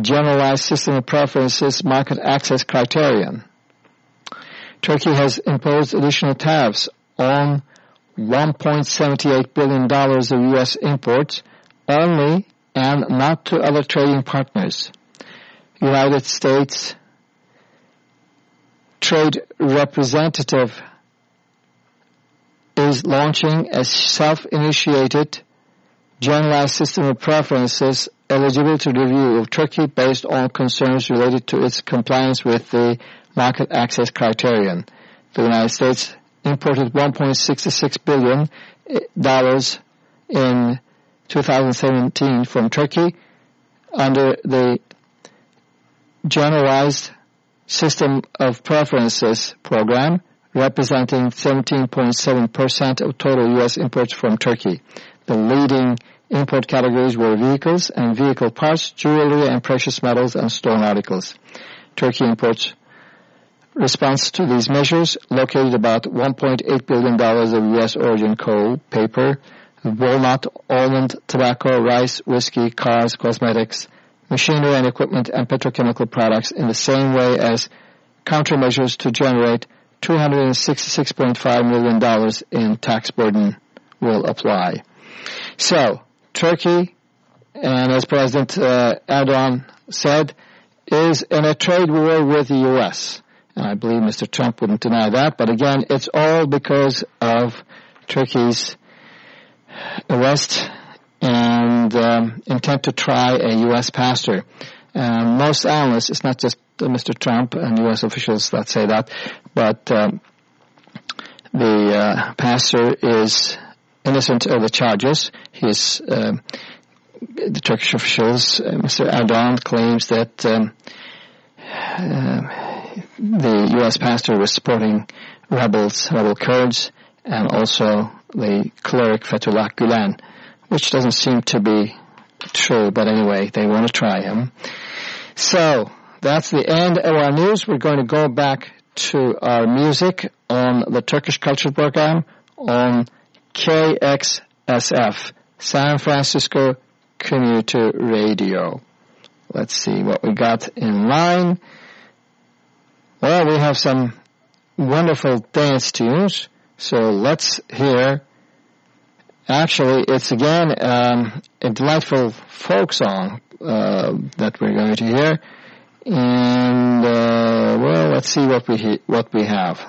Generalized System of Preferences market access criterion. Turkey has imposed additional tariffs on $1.78 billion of U.S. imports only and not to other trading partners. United States Trade Representative is launching a self-initiated generalized system of preferences eligible to review of Turkey based on concerns related to its compliance with the market access criterion. The United States imported 1.66 billion eh, dollars in 2017 from Turkey under the generalized system of preferences program representing 17.7% of total U.S. imports from Turkey. The leading import categories were vehicles and vehicle parts, jewelry and precious metals and stone articles. Turkey imports response to these measures located about $1.8 billion of U.S. origin coal, paper, walnut, almond, tobacco, rice, whiskey, cars, cosmetics, machinery and equipment, and petrochemical products in the same way as countermeasures to generate $266.5 million in tax burden will apply. So, Turkey, and as President uh, Erdogan said, is in a trade war with the U.S. And I believe Mr. Trump wouldn't deny that. But again, it's all because of Turkey's arrest and um, intent to try a U.S. pastor. Um, most analysts, it's not just uh, Mr. Trump and U.S. officials that say that, but um, the uh, pastor is innocent of the charges. He is, uh, the Turkish officials, uh, Mr. Erdogan claims that um, uh, the U.S. pastor was supporting rebels, rebel Kurds, and also the cleric Fethullah Gulen, which doesn't seem to be true, but anyway, they want to try him. So, that's the end of our news. We're going to go back to our music on the Turkish Culture Program on KXSF, San Francisco Community Radio. Let's see what we got in line. Well, we have some wonderful dance tunes, so let's hear. Actually, it's again um, a delightful folk song uh, that we're going to hear, and uh, well, let's see what we what we have.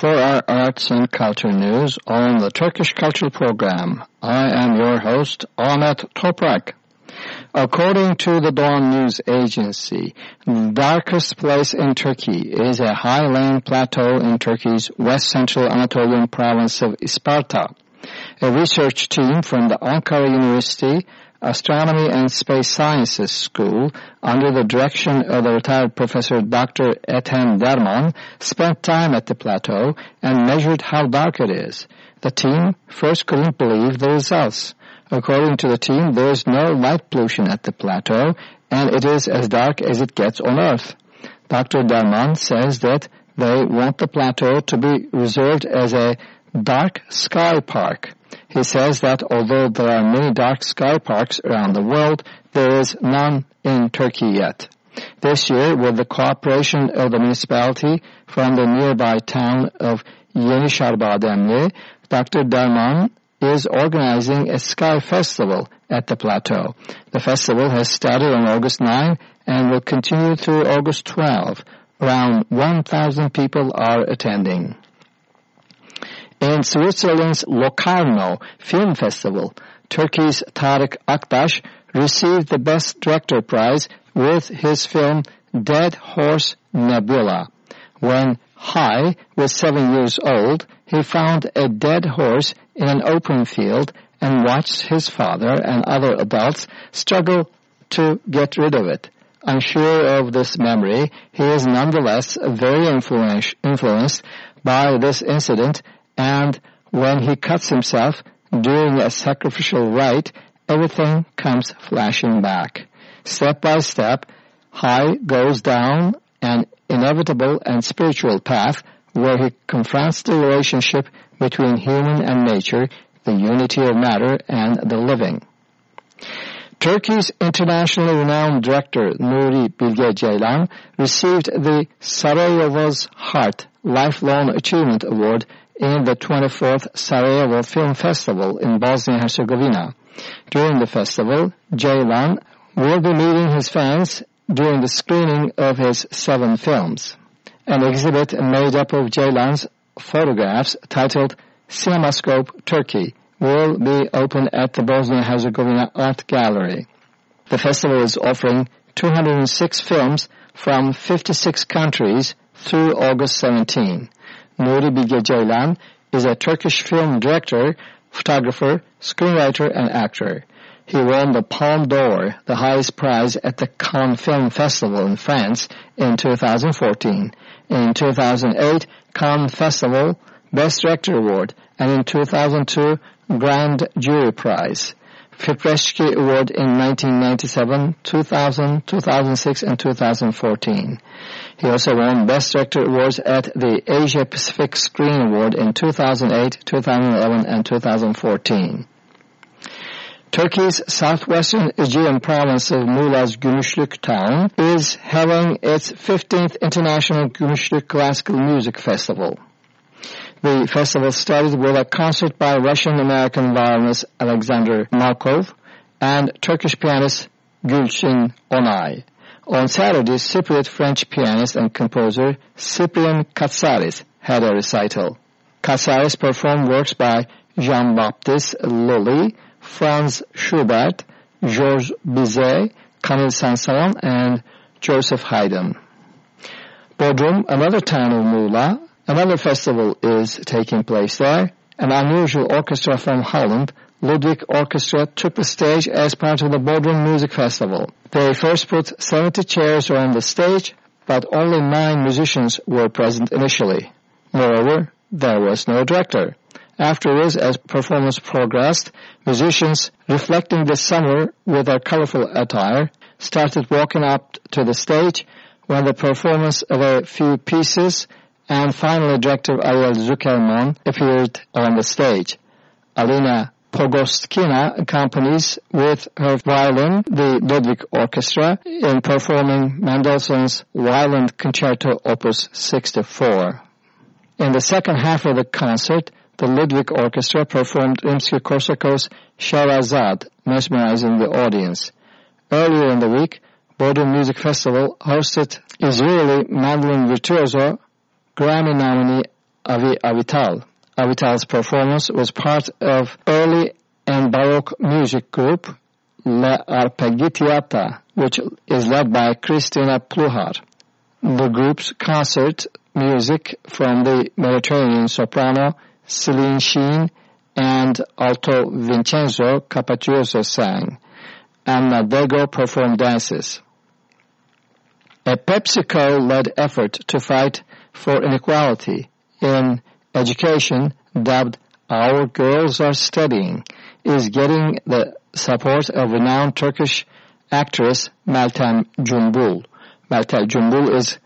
For our arts and culture news on the Turkish Cultural Program. I am your host, Ahmet Toprak. According to the Doğan News Agency, the darkest place in Turkey is a highland plateau in Turkey's west-central Anatolian province of Isparta. A research team from the Ankara University Astronomy and Space Sciences School, under the direction of the retired Professor Dr. Ethem Derman, spent time at the plateau and measured how dark it is. The team first couldn't believe the results. According to the team, there is no light pollution at the plateau, and it is as dark as it gets on Earth. Dr. Derman says that they want the plateau to be reserved as a dark sky park. He says that although there are many dark sky parks around the world, there is none in Turkey yet. This year, with the cooperation of the municipality from the nearby town of Yenişehir Dr. Derman is organizing a sky festival at the plateau. The festival has started on August 9 and will continue through August 12. Around 1,000 people are attending. In Switzerland's Locarno Film Festival, Turkey's Tarık Aktaş received the Best Director prize with his film Dead Horse Nebula. When Hai was seven years old, he found a dead horse in an open field and watched his father and other adults struggle to get rid of it. Unsure of this memory, he is nonetheless very influenced by this incident and when he cuts himself during a sacrificial rite, everything comes flashing back. Step by step, high goes down an inevitable and spiritual path where he confronts the relationship between human and nature, the unity of matter and the living. Turkey's internationally renowned director Nuri Bilge Ceylan received the Sarajevo's Heart Lifelong Achievement Award in the 24th Sarajevo Film Festival in Bosnia-Herzegovina. During the festival, Ceylan will be meeting his fans during the screening of his seven films. An exhibit made up of Ceylan's photographs titled Cinemascope Turkey will be open at the Bosnia-Herzegovina Art Gallery. The festival is offering 206 films from 56 countries through August 17. Nuri Bilge Ceylan is a Turkish film director, photographer, screenwriter, and actor. He won the Palme d'Or, the highest prize at the Cannes Film Festival in France in 2014. In 2008, Cannes Festival Best Director Award, and in 2002, Grand Jury Prize. Fipresci Award in 1997, 2000, 2006, and 2014. He also won Best Director awards at the Asia Pacific Screen Award in 2008, 2011, and 2014. Turkey's southwestern Aegean province of Muğla's Gümüşlük town is having its 15th International Gümüşlük Classical Music Festival. The festival started with a concert by Russian-American violinist Alexander Markov and Turkish pianist Gülçin Onay. On Saturday, Cypriot French pianist and composer Cyprien Katsaris had a recital. Katsaris performed works by Jean-Baptiste Lully, Franz Schubert, Georges Bizet, Camille Saint-Saëns, and Joseph Haydn. Bodrum, another town of Muğla, Another festival is taking place there. An unusual orchestra from Holland, Ludwig Orchestra, took the stage as part of the Bodrum Music Festival. They first put 70 chairs on the stage, but only nine musicians were present initially. Moreover, there was no director. Afterwards, as performance progressed, musicians, reflecting the summer with their colorful attire, started walking up to the stage when the performance of a few pieces and finally director Ariel Zuckerman appeared on the stage. Alina Pogostkina accompanies with her violin the Ludwig Orchestra in performing Mendelssohn's Violin Concerto Opus 64. In the second half of the concert, the Ludwig Orchestra performed Rimsky-Korsakov's Scheherazade, mesmerizing the audience. Earlier in the week, Bodrum Music Festival hosted Israeli mandolin virtuoso Grammy nominee Avi Avital. Avital's performance was part of early and Baroque music group La Arpeggiata, which is led by Christina Pluhar. The group's concert music from the Mediterranean soprano Celine Scheen and alto Vincenzo Capacioso sang. Anna Dego performed dances. A PepsiCo-led effort to fight for inequality in education dubbed Our Girls Are Studying is getting the support of renowned Turkish actress Meltem Cumbul. Meltem Cumbul is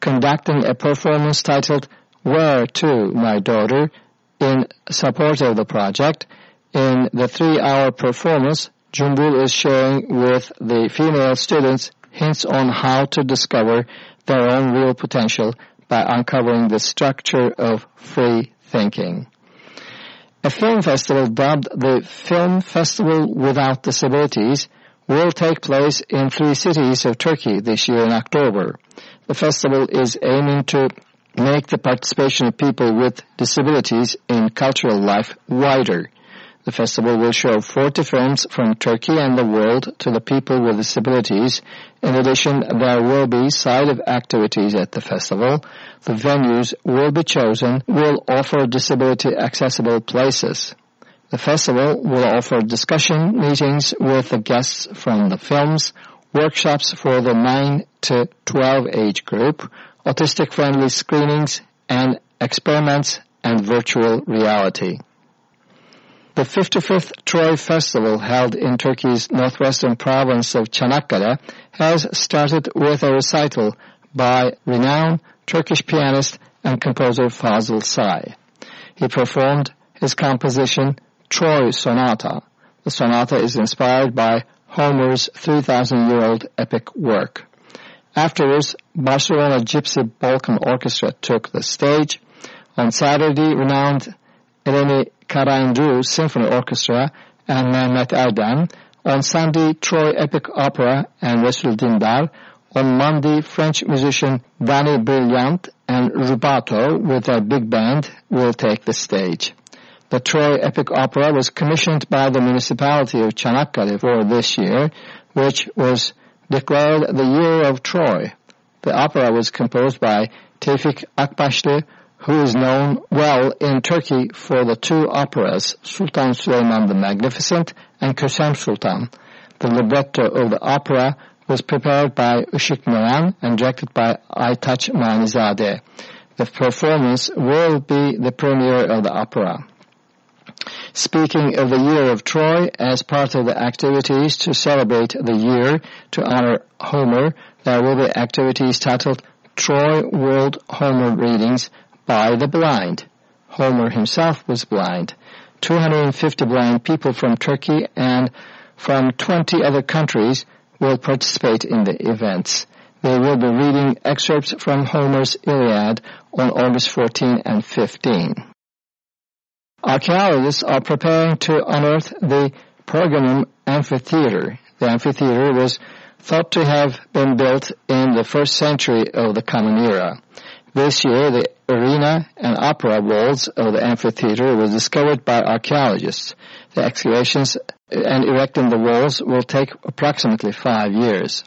conducting a performance titled Where To, My Daughter, in support of the project. In the three-hour performance, Cumbul is sharing with the female students hints on how to discover their own real potential by uncovering the structure of free thinking. A film festival dubbed the Film Festival Without Disabilities will take place in three cities of Turkey this year in October. The festival is aiming to make the participation of people with disabilities in cultural life wider. The festival will show 40 films from Turkey and the world to the people with disabilities. In addition, there will be side of activities at the festival. The venues will be chosen will offer disability accessible places. The festival will offer discussion meetings with the guests from the films, workshops for the 9 to 12 age group, autistic friendly screenings, and experiments and virtual reality. The 55th Troy Festival held in Turkey's northwestern province of Çanakkale has started with a recital by renowned Turkish pianist and composer Fazıl Say. He performed his composition Troy Sonata. The sonata is inspired by Homer's 3,000-year-old epic work. Afterwards, Barcelona Gypsy Balkan Orchestra took the stage. On Saturday, renowned Eleni Karaindrou Symphony Orchestra and Mehmet Erdem. On Sunday, Troy Epic Opera and Resul Dindar. On Monday, French musician Dany Brillant and Rubato with their big band will take the stage. The Troy Epic Opera was commissioned by the municipality of Çanakkale for this year, which was declared the Year of Troy. The opera was composed by Tevfik Akbaşlı, who is known well in Turkey for the two operas, Sultan Süleyman the Magnificent and Kösem Sultan. The libretto of the opera was prepared by Işık Noyan and directed by Aytaç Manizade. The performance will be the premiere of the opera. Speaking of the Year of Troy, as part of the activities to celebrate the year to honor Homer, there will be activities titled Troy World Homer Readings by the blind. Homer himself was blind. 250 blind people from Turkey and from 20 other countries will participate in the events. They will be reading excerpts from Homer's Iliad on August 14 and 15. Archaeologists are preparing to unearth the Pergamum Amphitheater. The amphitheater was thought to have been built in the first century of the Common Era. This year, the arena and opera walls of the amphitheater were discovered by archaeologists. The excavations and erecting the walls will take approximately five years.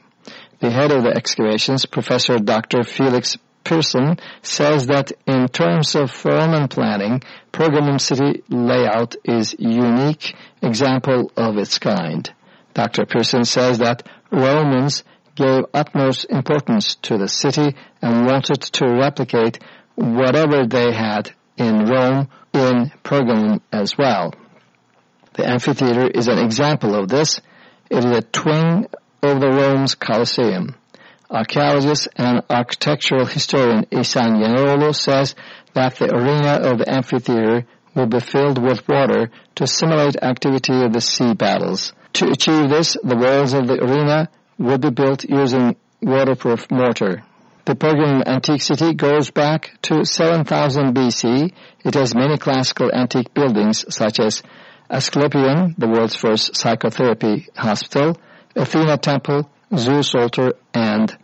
The head of the excavations, Professor Dr. Felix Pirson, says that in terms of form and planning, Pergamum city layout is unique example of its kind. Dr. Pirson says that Romans gave utmost importance to the city and wanted to replicate whatever they had in Rome in Pergamum as well. The amphitheater is an example of this. It is a twin of the Rome's Colosseum. Archaeologist and architectural historian Isan Yeneroğlu says that the arena of the amphitheater will be filled with water to simulate activity of the sea battles. To achieve this, the walls of the arena would be built using waterproof mortar. The Pergamum antique city goes back to 7000 BC. It has many classical antique buildings such as Asclepion, the world's first psychotherapy hospital, Athena Temple, Zeus Altar, and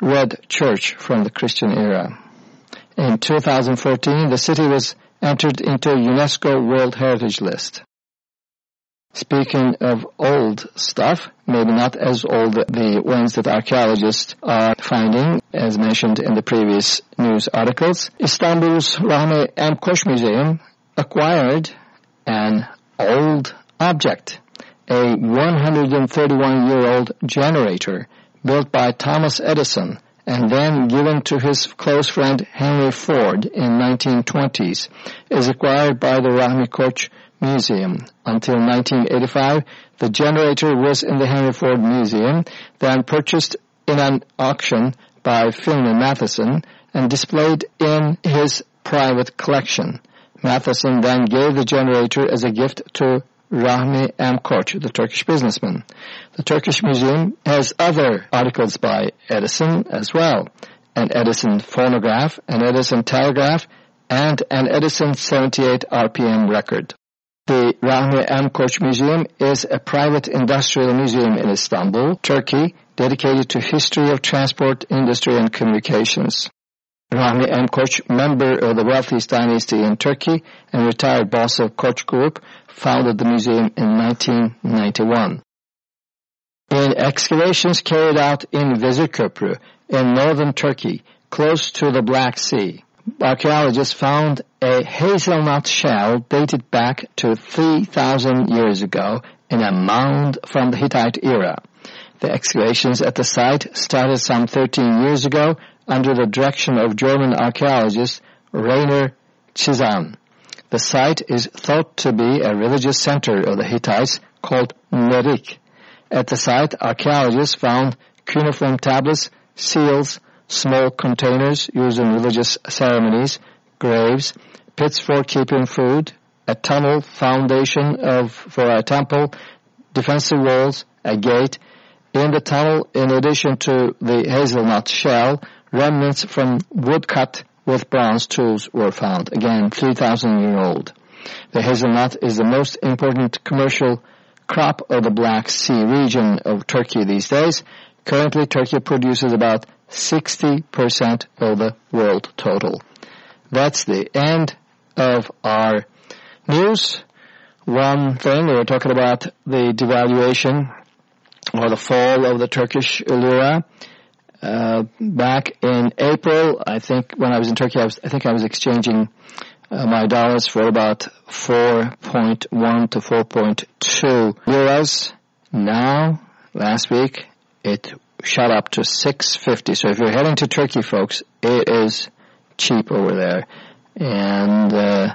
Red Church from the Christian era. In 2014, the city was entered into UNESCO World Heritage List. Speaking of old stuff, maybe not as old as the ones that archaeologists are finding, as mentioned in the previous news articles, Istanbul's Rahmi M. Koç Museum acquired an old object, a 131-year-old generator built by Thomas Edison and then given to his close friend Henry Ford in 1920s, is acquired by the Rahmi Koç Museum. Until 1985, the generator was in the Henry Ford Museum, then purchased in an auction by Finlay Matheson and displayed in his private collection. Matheson then gave the generator as a gift to Rahmi M. Koç, the Turkish businessman. The Turkish Museum has other articles by Edison as well. An Edison phonograph, an Edison telegraph, and an Edison 78 RPM record. The Rahmi M. Koç Museum is a private industrial museum in Istanbul, Turkey, dedicated to history of transport, industry, and communications. Rahmi M. Koç, member of the wealthiest dynasty in Turkey and retired boss of Koç Group, founded the museum in 1991. In excavations carried out in Vezirköprü in northern Turkey, close to the Black Sea, archaeologists found a hazelnut shell dated back to 3,000 years ago in a mound from the Hittite era. The excavations at the site started some 13 years ago under the direction of German archaeologist Rainer Cizan. The site is thought to be a religious center of the Hittites called Nerik. At the site, archaeologists found cuneiform tablets, seals, small containers used in religious ceremonies, graves, pits for keeping food, a tunnel foundation of, for a temple, defensive walls, a gate. In the tunnel, in addition to the hazelnut shell, remnants from woodcut with bronze tools were found. Again, 3,000 year old. The hazelnut is the most important commercial crop of the Black Sea region of Turkey these days. Currently, Turkey produces about 60% of the world total. That's the end of our news. One thing, we were talking about the devaluation or the fall of the Turkish lira. Uh, back in April, I think when I was in Turkey, I, was, I think I was exchanging uh, my dollars for about 4.1 to 4.2 euros. Now, last week, it shot up to 650. So if you're heading to Turkey, folks, it is cheap over there. And uh,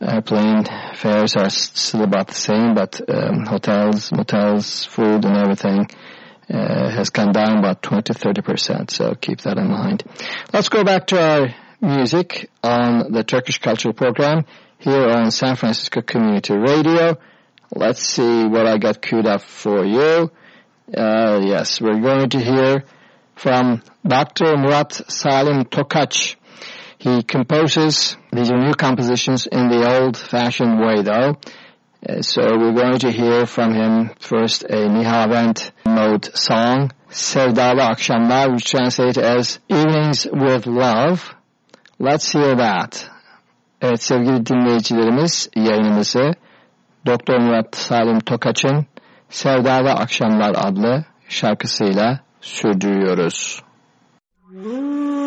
airplane fares are still about the same, but um, hotels, motels, food, and everything uh, has come down about 20 30 percent. So keep that in mind. Let's go back to our music on the Turkish Cultural Program here on San Francisco Community Radio. Let's see what I got queued up for you. Uh, yes, we're going to hear from Dr. Murat Salim Tokaç. He composes, these new compositions in the old-fashioned way though. Uh, so we're going to hear from him first a Nihavent mode song, Sevdalı Akşamlar, which translates as Evenings with Love. Let's hear that. Evet sevgili dinleyicilerimiz yayınımızı Murat Salim Tokaç'ın Sevdalı Akşamlar adlı şarkısıyla sürdürüyoruz. Thank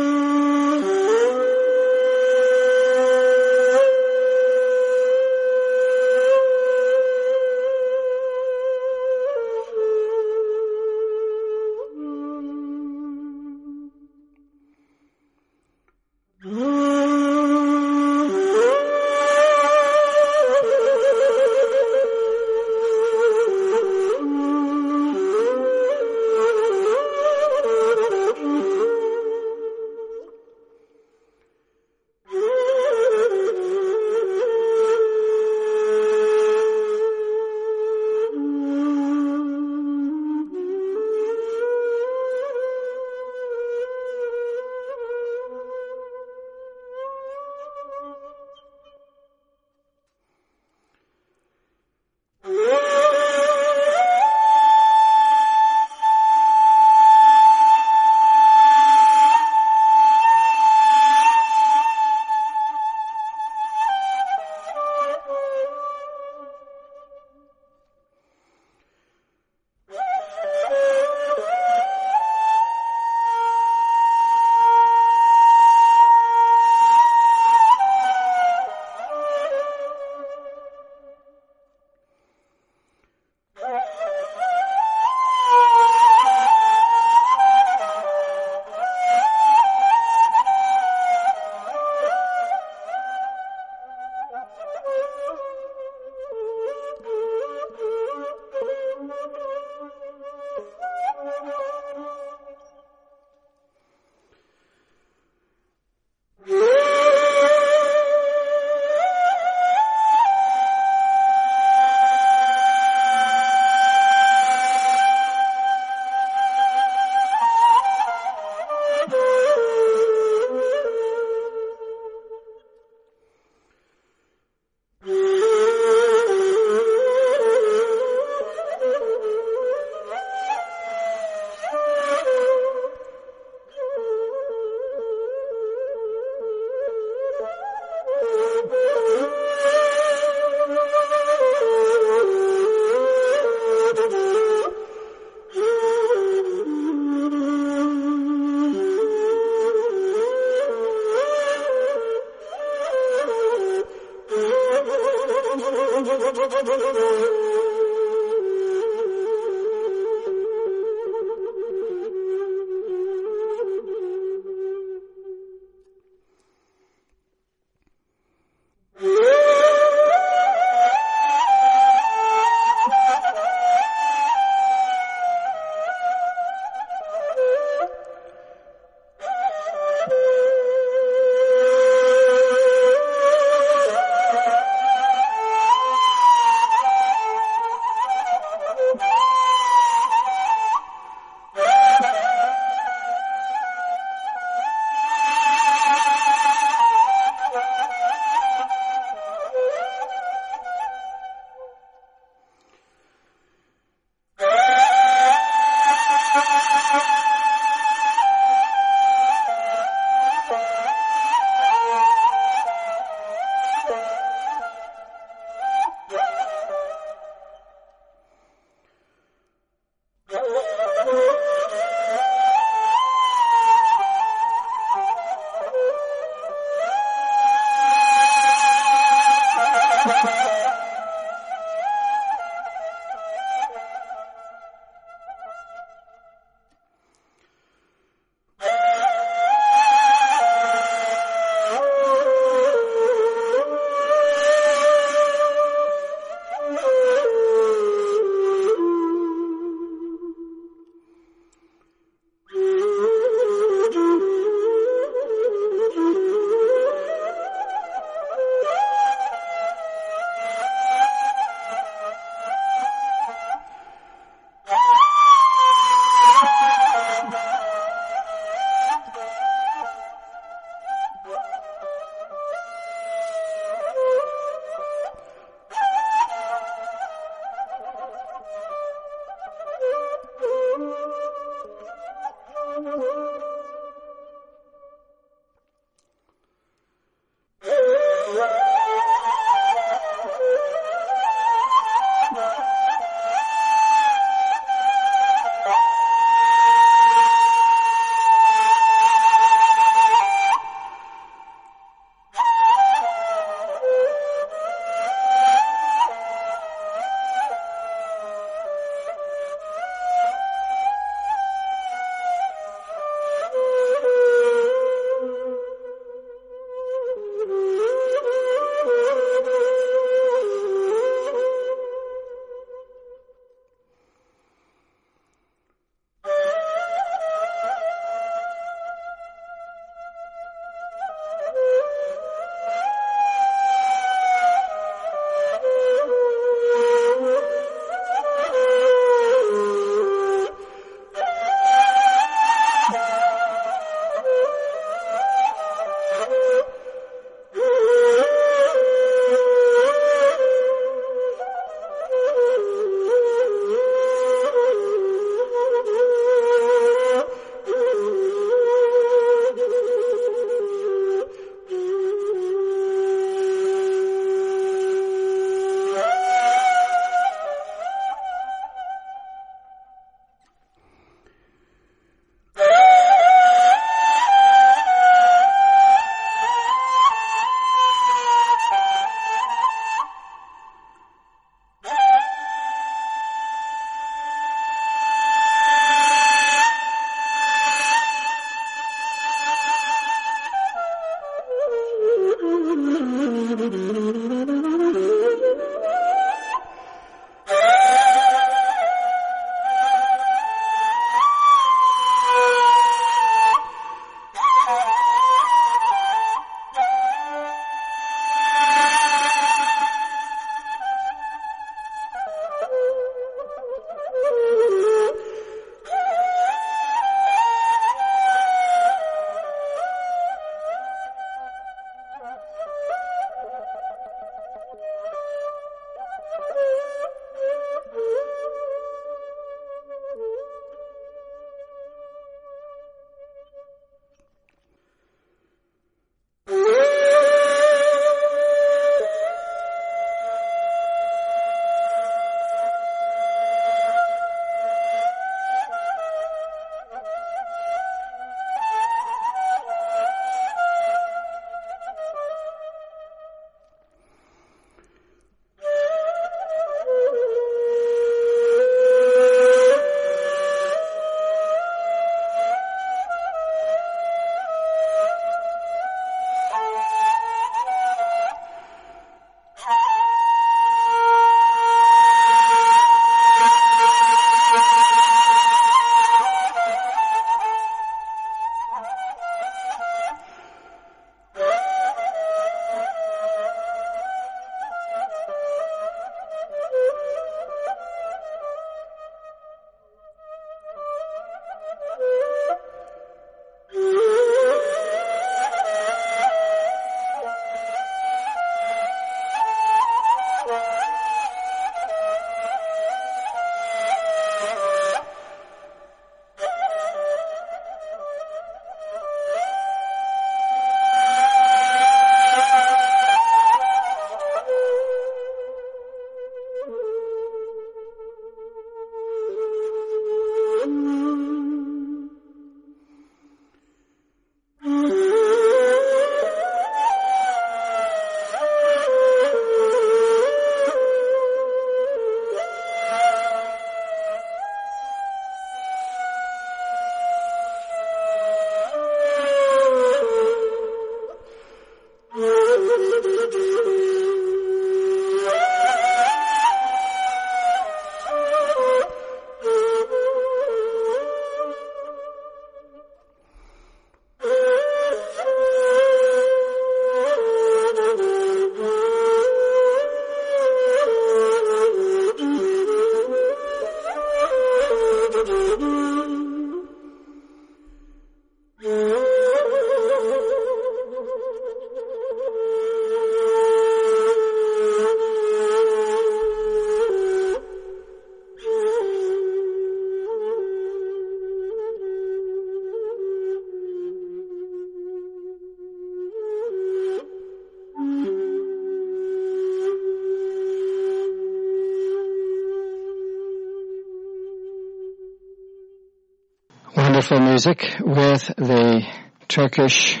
music with the Turkish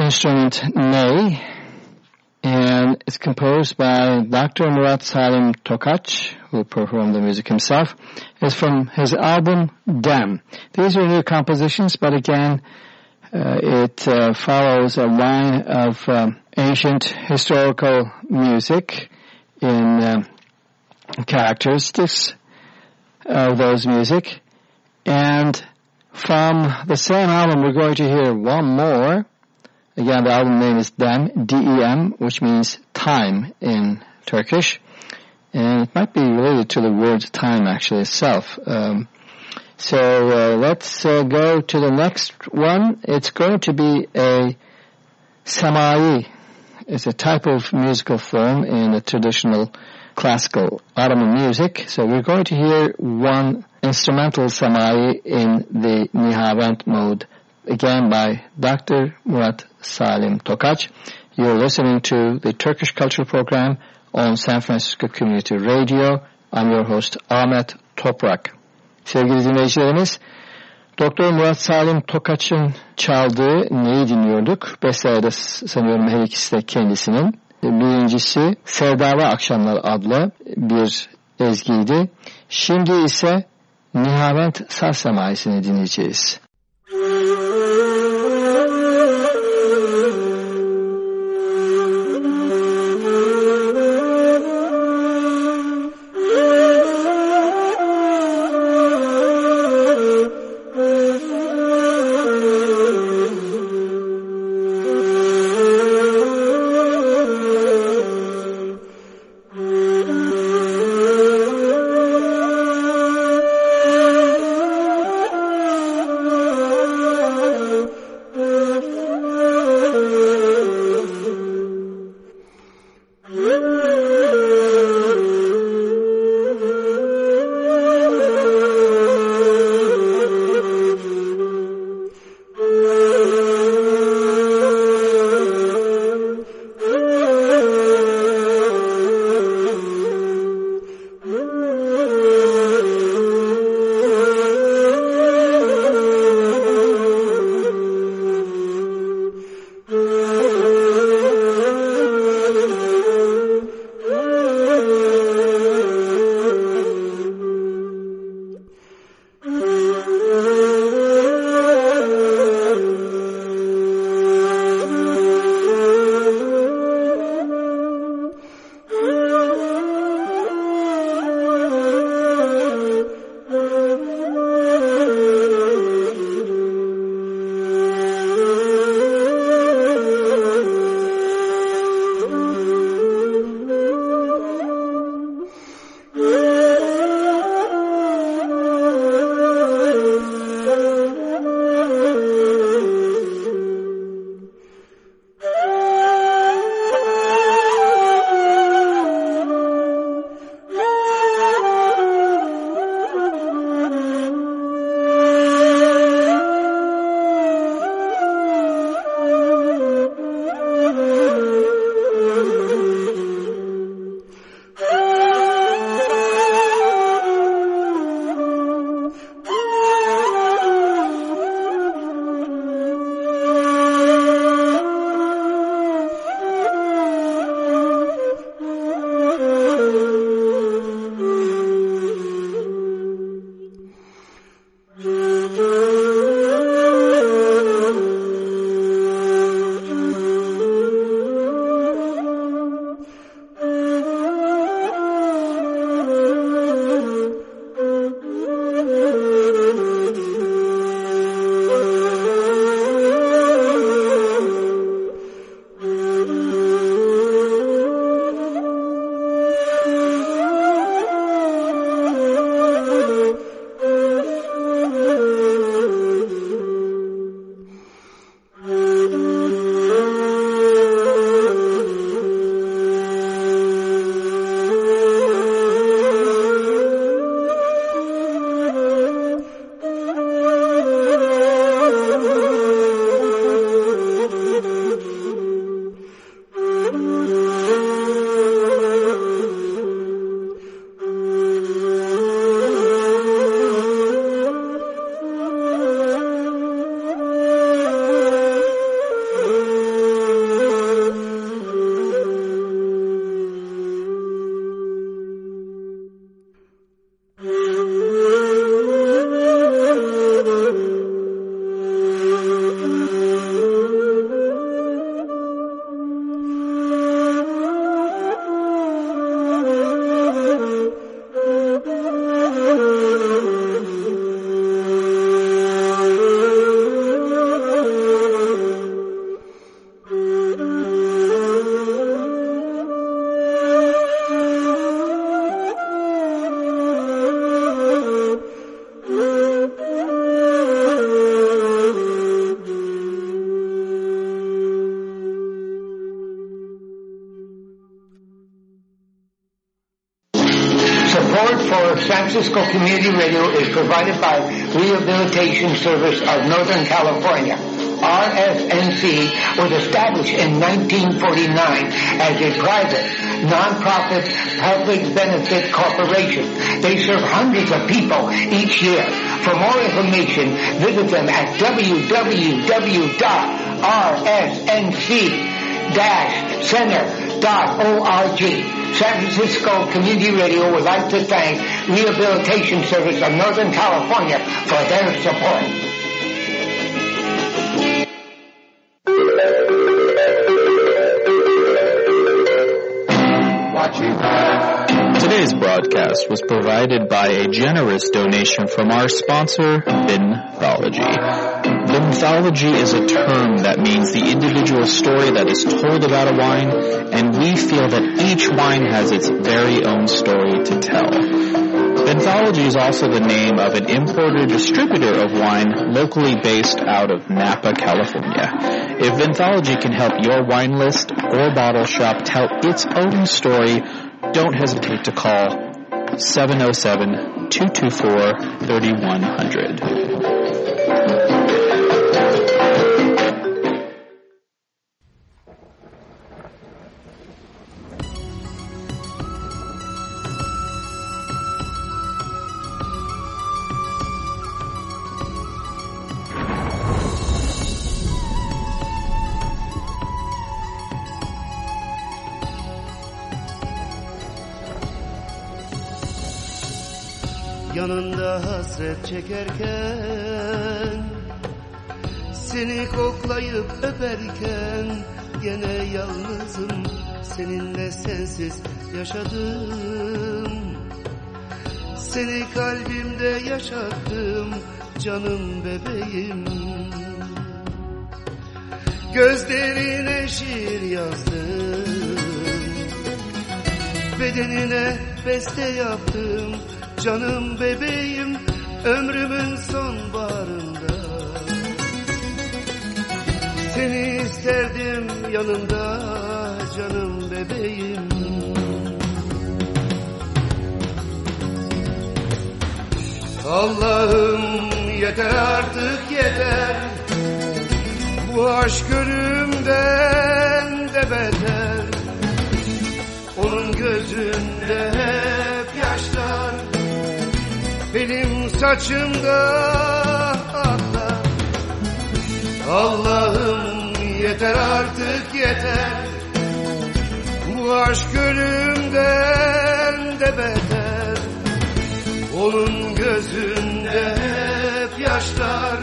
instrument ney, and it's composed by Dr. Murat Salim Tokaç, who performed the music himself. It's from his album Dem. These are new compositions, but again, uh, it uh, follows a line of um, ancient historical music in um, characteristics of those music. And from the same album, we're going to hear one more. Again, the album name is Dem, D-E-M, which means time in Turkish. And it might be related to the word time actually itself. Um, so uh, let's uh, go to the next one. It's going to be a samai. It's a type of musical form in the traditional classical Ottoman music. So we're going to hear one instrumental samai in the Nihavent mode, again by Dr. Murat Salim Tokaç. You're listening to the Turkish Culture Program on San Francisco Community Radio. I'm your host Ahmet Toprak. Sevgili dinleyicilerimiz, Doktor Murat Salim Tokaç'ın çaldığı neyi dinliyorduk? Bestselerde sanıyorum her ikisi de kendisinin. Birincisi Sevdalı Akşamlar adlı bir ezgiydi. Şimdi ise Nihavent Saz Semaisini dinleyeceğiz. Rehabilitation Service of Northern California. RSNC was established in 1949 as a private, nonprofit, public benefit corporation. They serve hundreds of people each year. For more information, visit them at www.rsnc-center.org. San Francisco Community Radio would like to thank Rehabilitation Service of Northern California for their support. Today's broadcast was provided by a generous donation from our sponsor, Vinthology. Vinthology is a term that means the individual story that is told about a wine, and we feel that each wine has its very own story to tell. Vinthology is also the name of an importer distributor of wine locally based out of Napa, California. If Vinthology can help your wine list or bottle shop tell its own story, don't hesitate to call 707-224-3100. Çekerken Seni koklayıp öperken Gene yalnızım. Seninle sensiz yaşadım. Seni kalbimde yaşattım Canım bebeğim. Gözlerine şiir yazdım. Bedenine beste yaptım Canım bebeğim ömrümün sonbaharında Seni isterdim yanımda canım bebeğim. Allah'ım yeter artık yeter. Bu aşk ölümden de beter. Onun gözünde hep yaşlar. Benim saçımda atlar Allah'ım yeter artık yeter. Bu aşk ölümden de beter. Onun gözünde hep yaşlar.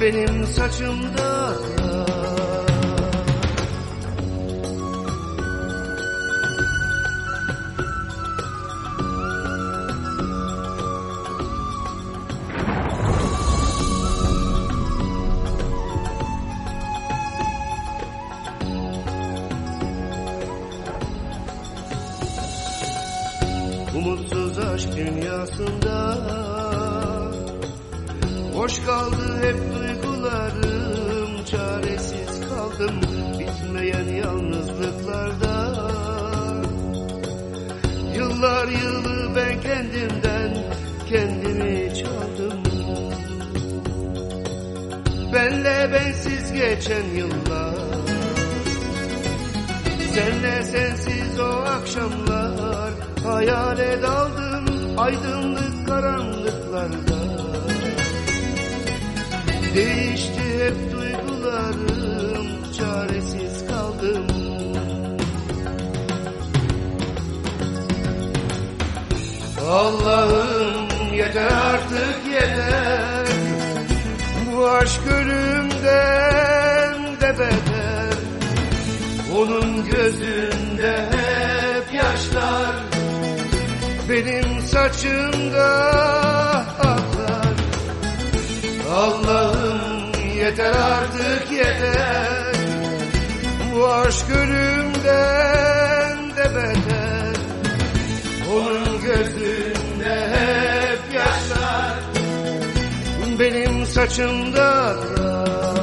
Benim saçımda atlar dünyasında. Boş kaldı hep duygularım Çaresiz kaldım bitmeyen yalnızlıklarda. Yıllar yılı ben kendimden kendimi çaldım. Benle bensiz geçen yıllar. Senle sensiz o akşamlar Hayale daldım aydınlık karanlıklarda. Değişti hep duygularım Çaresiz kaldım. Allah'ım yeter artık yeter. Bu aşk ölümden de beter. Onun gözünde Benim saçımda aklar Allah'ım yeter artık yeter. Bu aşk ölümden de beter. Onun gözünde hep yaşlar. Benim saçımda aklar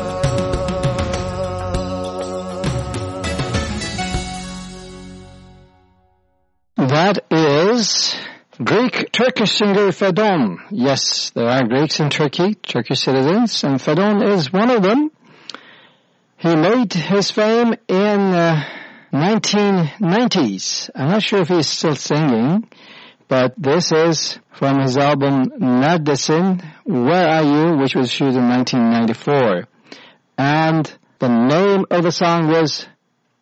Greek Turkish singer Fedon. Yes, there are Greeks in Turkey, Turkish citizens, and Fedon is one of them. He made his fame in uh, 1990s. I'm not sure if he's still singing, but this is from his album Neredesin, Where Are You, which was issued in 1994. And the name of the song was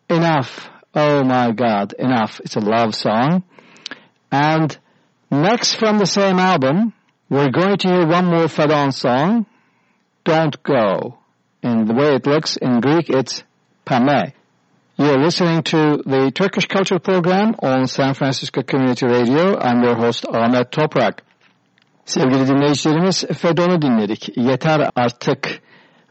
Enough. Oh my god, Enough. It's a love song. And next from the same album, we're going to hear one more Fedon song, Don't Go. And the way it looks in Greek, it's Pame. You're listening to the Turkish Culture Program on San Francisco Community Radio. I'm your host Ahmet Toprak. Sevgili dinleyicilerimiz Fedon'u dinledik. Yeter Artık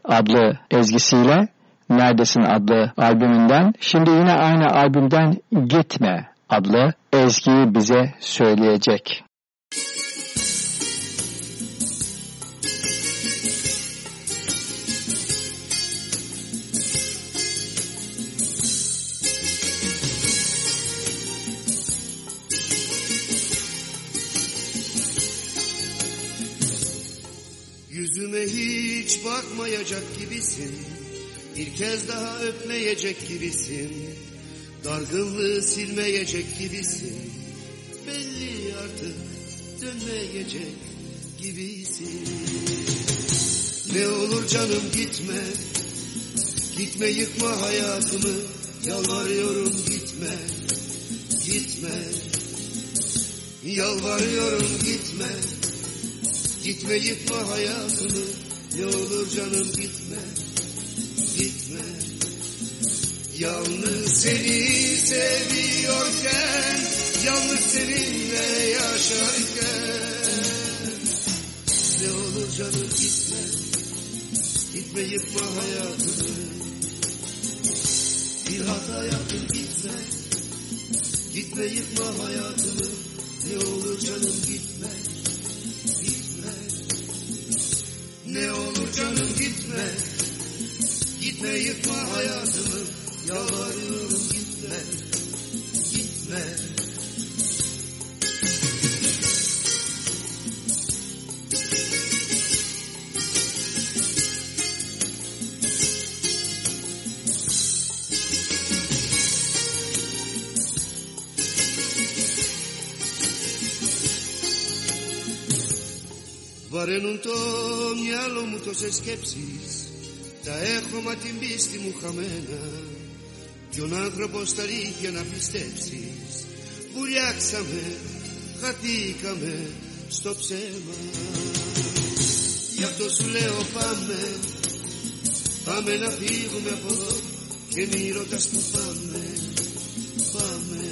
adlı ezgisiyle Neredesin adlı albümünden. Şimdi yine aynı albümden Gitme adlı ezgiyi bize söyleyecek. Yüzüme hiç bakmayacak gibisin Bir kez daha öpmeyecek gibisin Dargınlığı silmeyecek gibisin. Belli artık dönmeyecek gibisin. Ne olur canım gitme. Gitme yıkma hayatımı. Yalvarıyorum gitme. Gitme. Yalvarıyorum gitme. Gitme yıkma hayatımı. Ne olur canım gitme. Gitme Yalnız seni seviyorken Yalnız seninle yaşarken. Ne olur canım gitme Gitme yıkma hayatımı Bir hata yaptın gitme Gitme yıkma hayatımı Ne olur canım gitme Gitme. Ne olur canım gitme Gitme yıkma hayatımı Yalvarıyorum gitme Gitme Βαραίνουν το μυαλό μου τόσες σκέψεις. Τα έχω μα την πίστη μου χαμένα Ποιον άνθρωπος στα αλήθεια να πιστέψεις. Βουλιάξαμε, χαθήκαμε στο ψέμα. Γι' αυτό σου λέω πάμε Πάμε να φύγουμε από εδώ Και μη ρωτάς που πάμε Πάμε.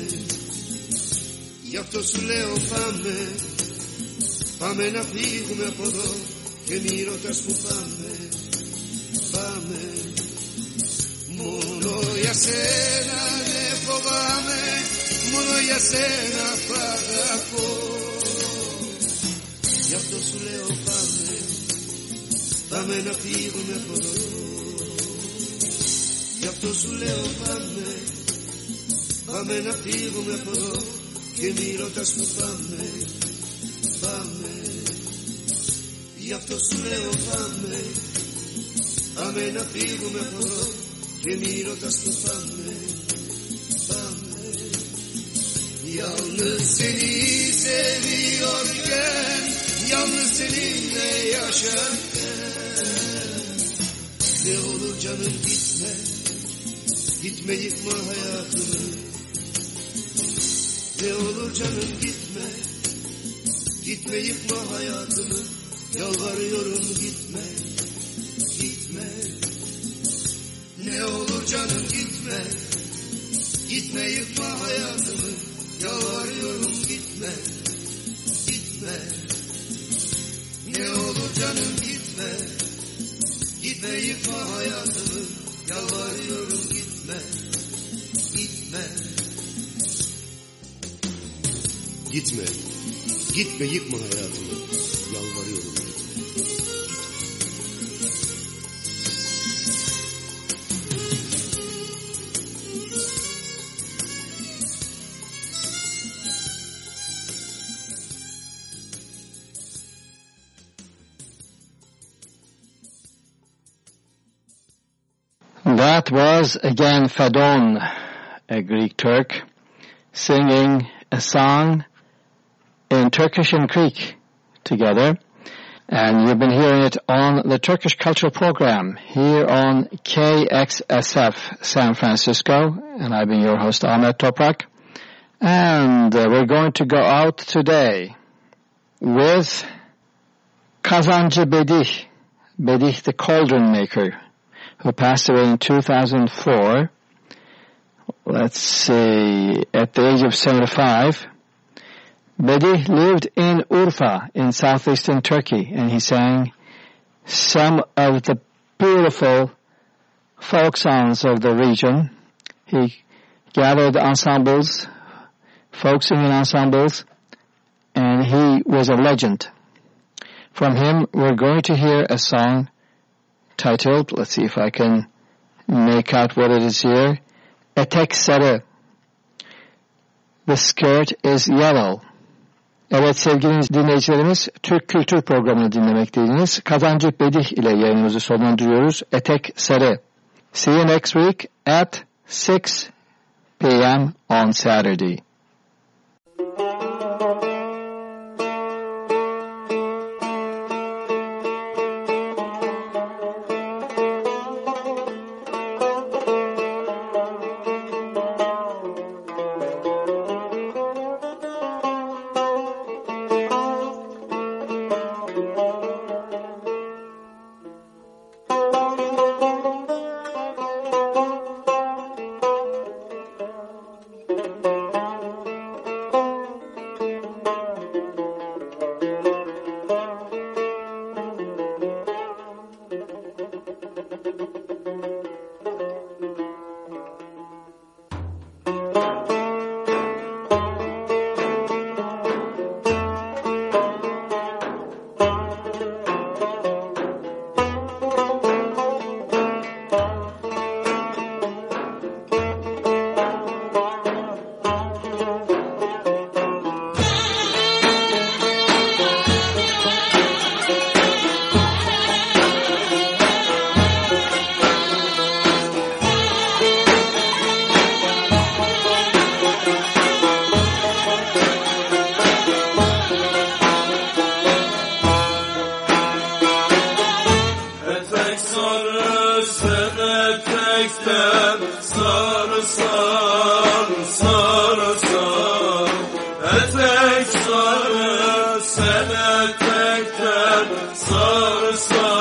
Γι' αυτό σου λέω πάμε Πάμε να φύγουμε από εδώ και μη ρωτάς που πάμε, πάμε. Μόνο για σένα ναι φοβάμαι, μόνο για σένα θα αγαπώ. Γι' αυτό σου λέω πάμε, πάμε να φύγουμε από εδώ. Γι' αυτό σου λέω πάμε, πάμε να φύγουμε από εδώ και μη ρωτάς που πάμε, πάμε. Γι' αυτό σου λέω πάμε Πάμε να φύγουμε από εδώ Ne miras kafamı Yalnız seni seviyorken Yalnız seninle yaşarken. Ne olur canım gitme Gitme yıkma hayatımı. Ne olur canım gitme Gitme yıkma hayatımı. Yalvarıyorum gitme. Ne olur canım gitme, gitme yıkma hayatımı. Yalvarıyorum gitme, gitme. Ne olur canım gitme, gitme yıkma hayatımı. Yalvarıyorum gitme, gitme. Gitme, gitme yıkma hayatımı. Yalvarıyorum. That was again Fedon, a Greek Turk, singing a song in Turkish and Greek together. And you've been hearing it on the Turkish Cultural Program here on KXSF San Francisco. And I've been your host Ahmet Toprak. And uh, we're going to go out today with Kazancı Bedih, Bedih the cauldron maker, who passed away in 2004. Let's see, at the age of 75. Bedih lived in Urfa in southeastern Turkey and he sang some of the beautiful folk songs of the region. He gathered ensembles, folk singing ensembles, and he was a legend. From him, we're going to hear a song titled, let's see if I can make out what it is here, Etek Sarı. The skirt is yellow. Evet sevgili dinleyicilerimiz Türk Kültür Programı'nı dinlemekteydiniz. Kazancı Bedih ile yayınımızı sonlandırıyoruz. Etek Sarı. See you next week at 6 p.m. on Saturday. Bana tekrar sarsan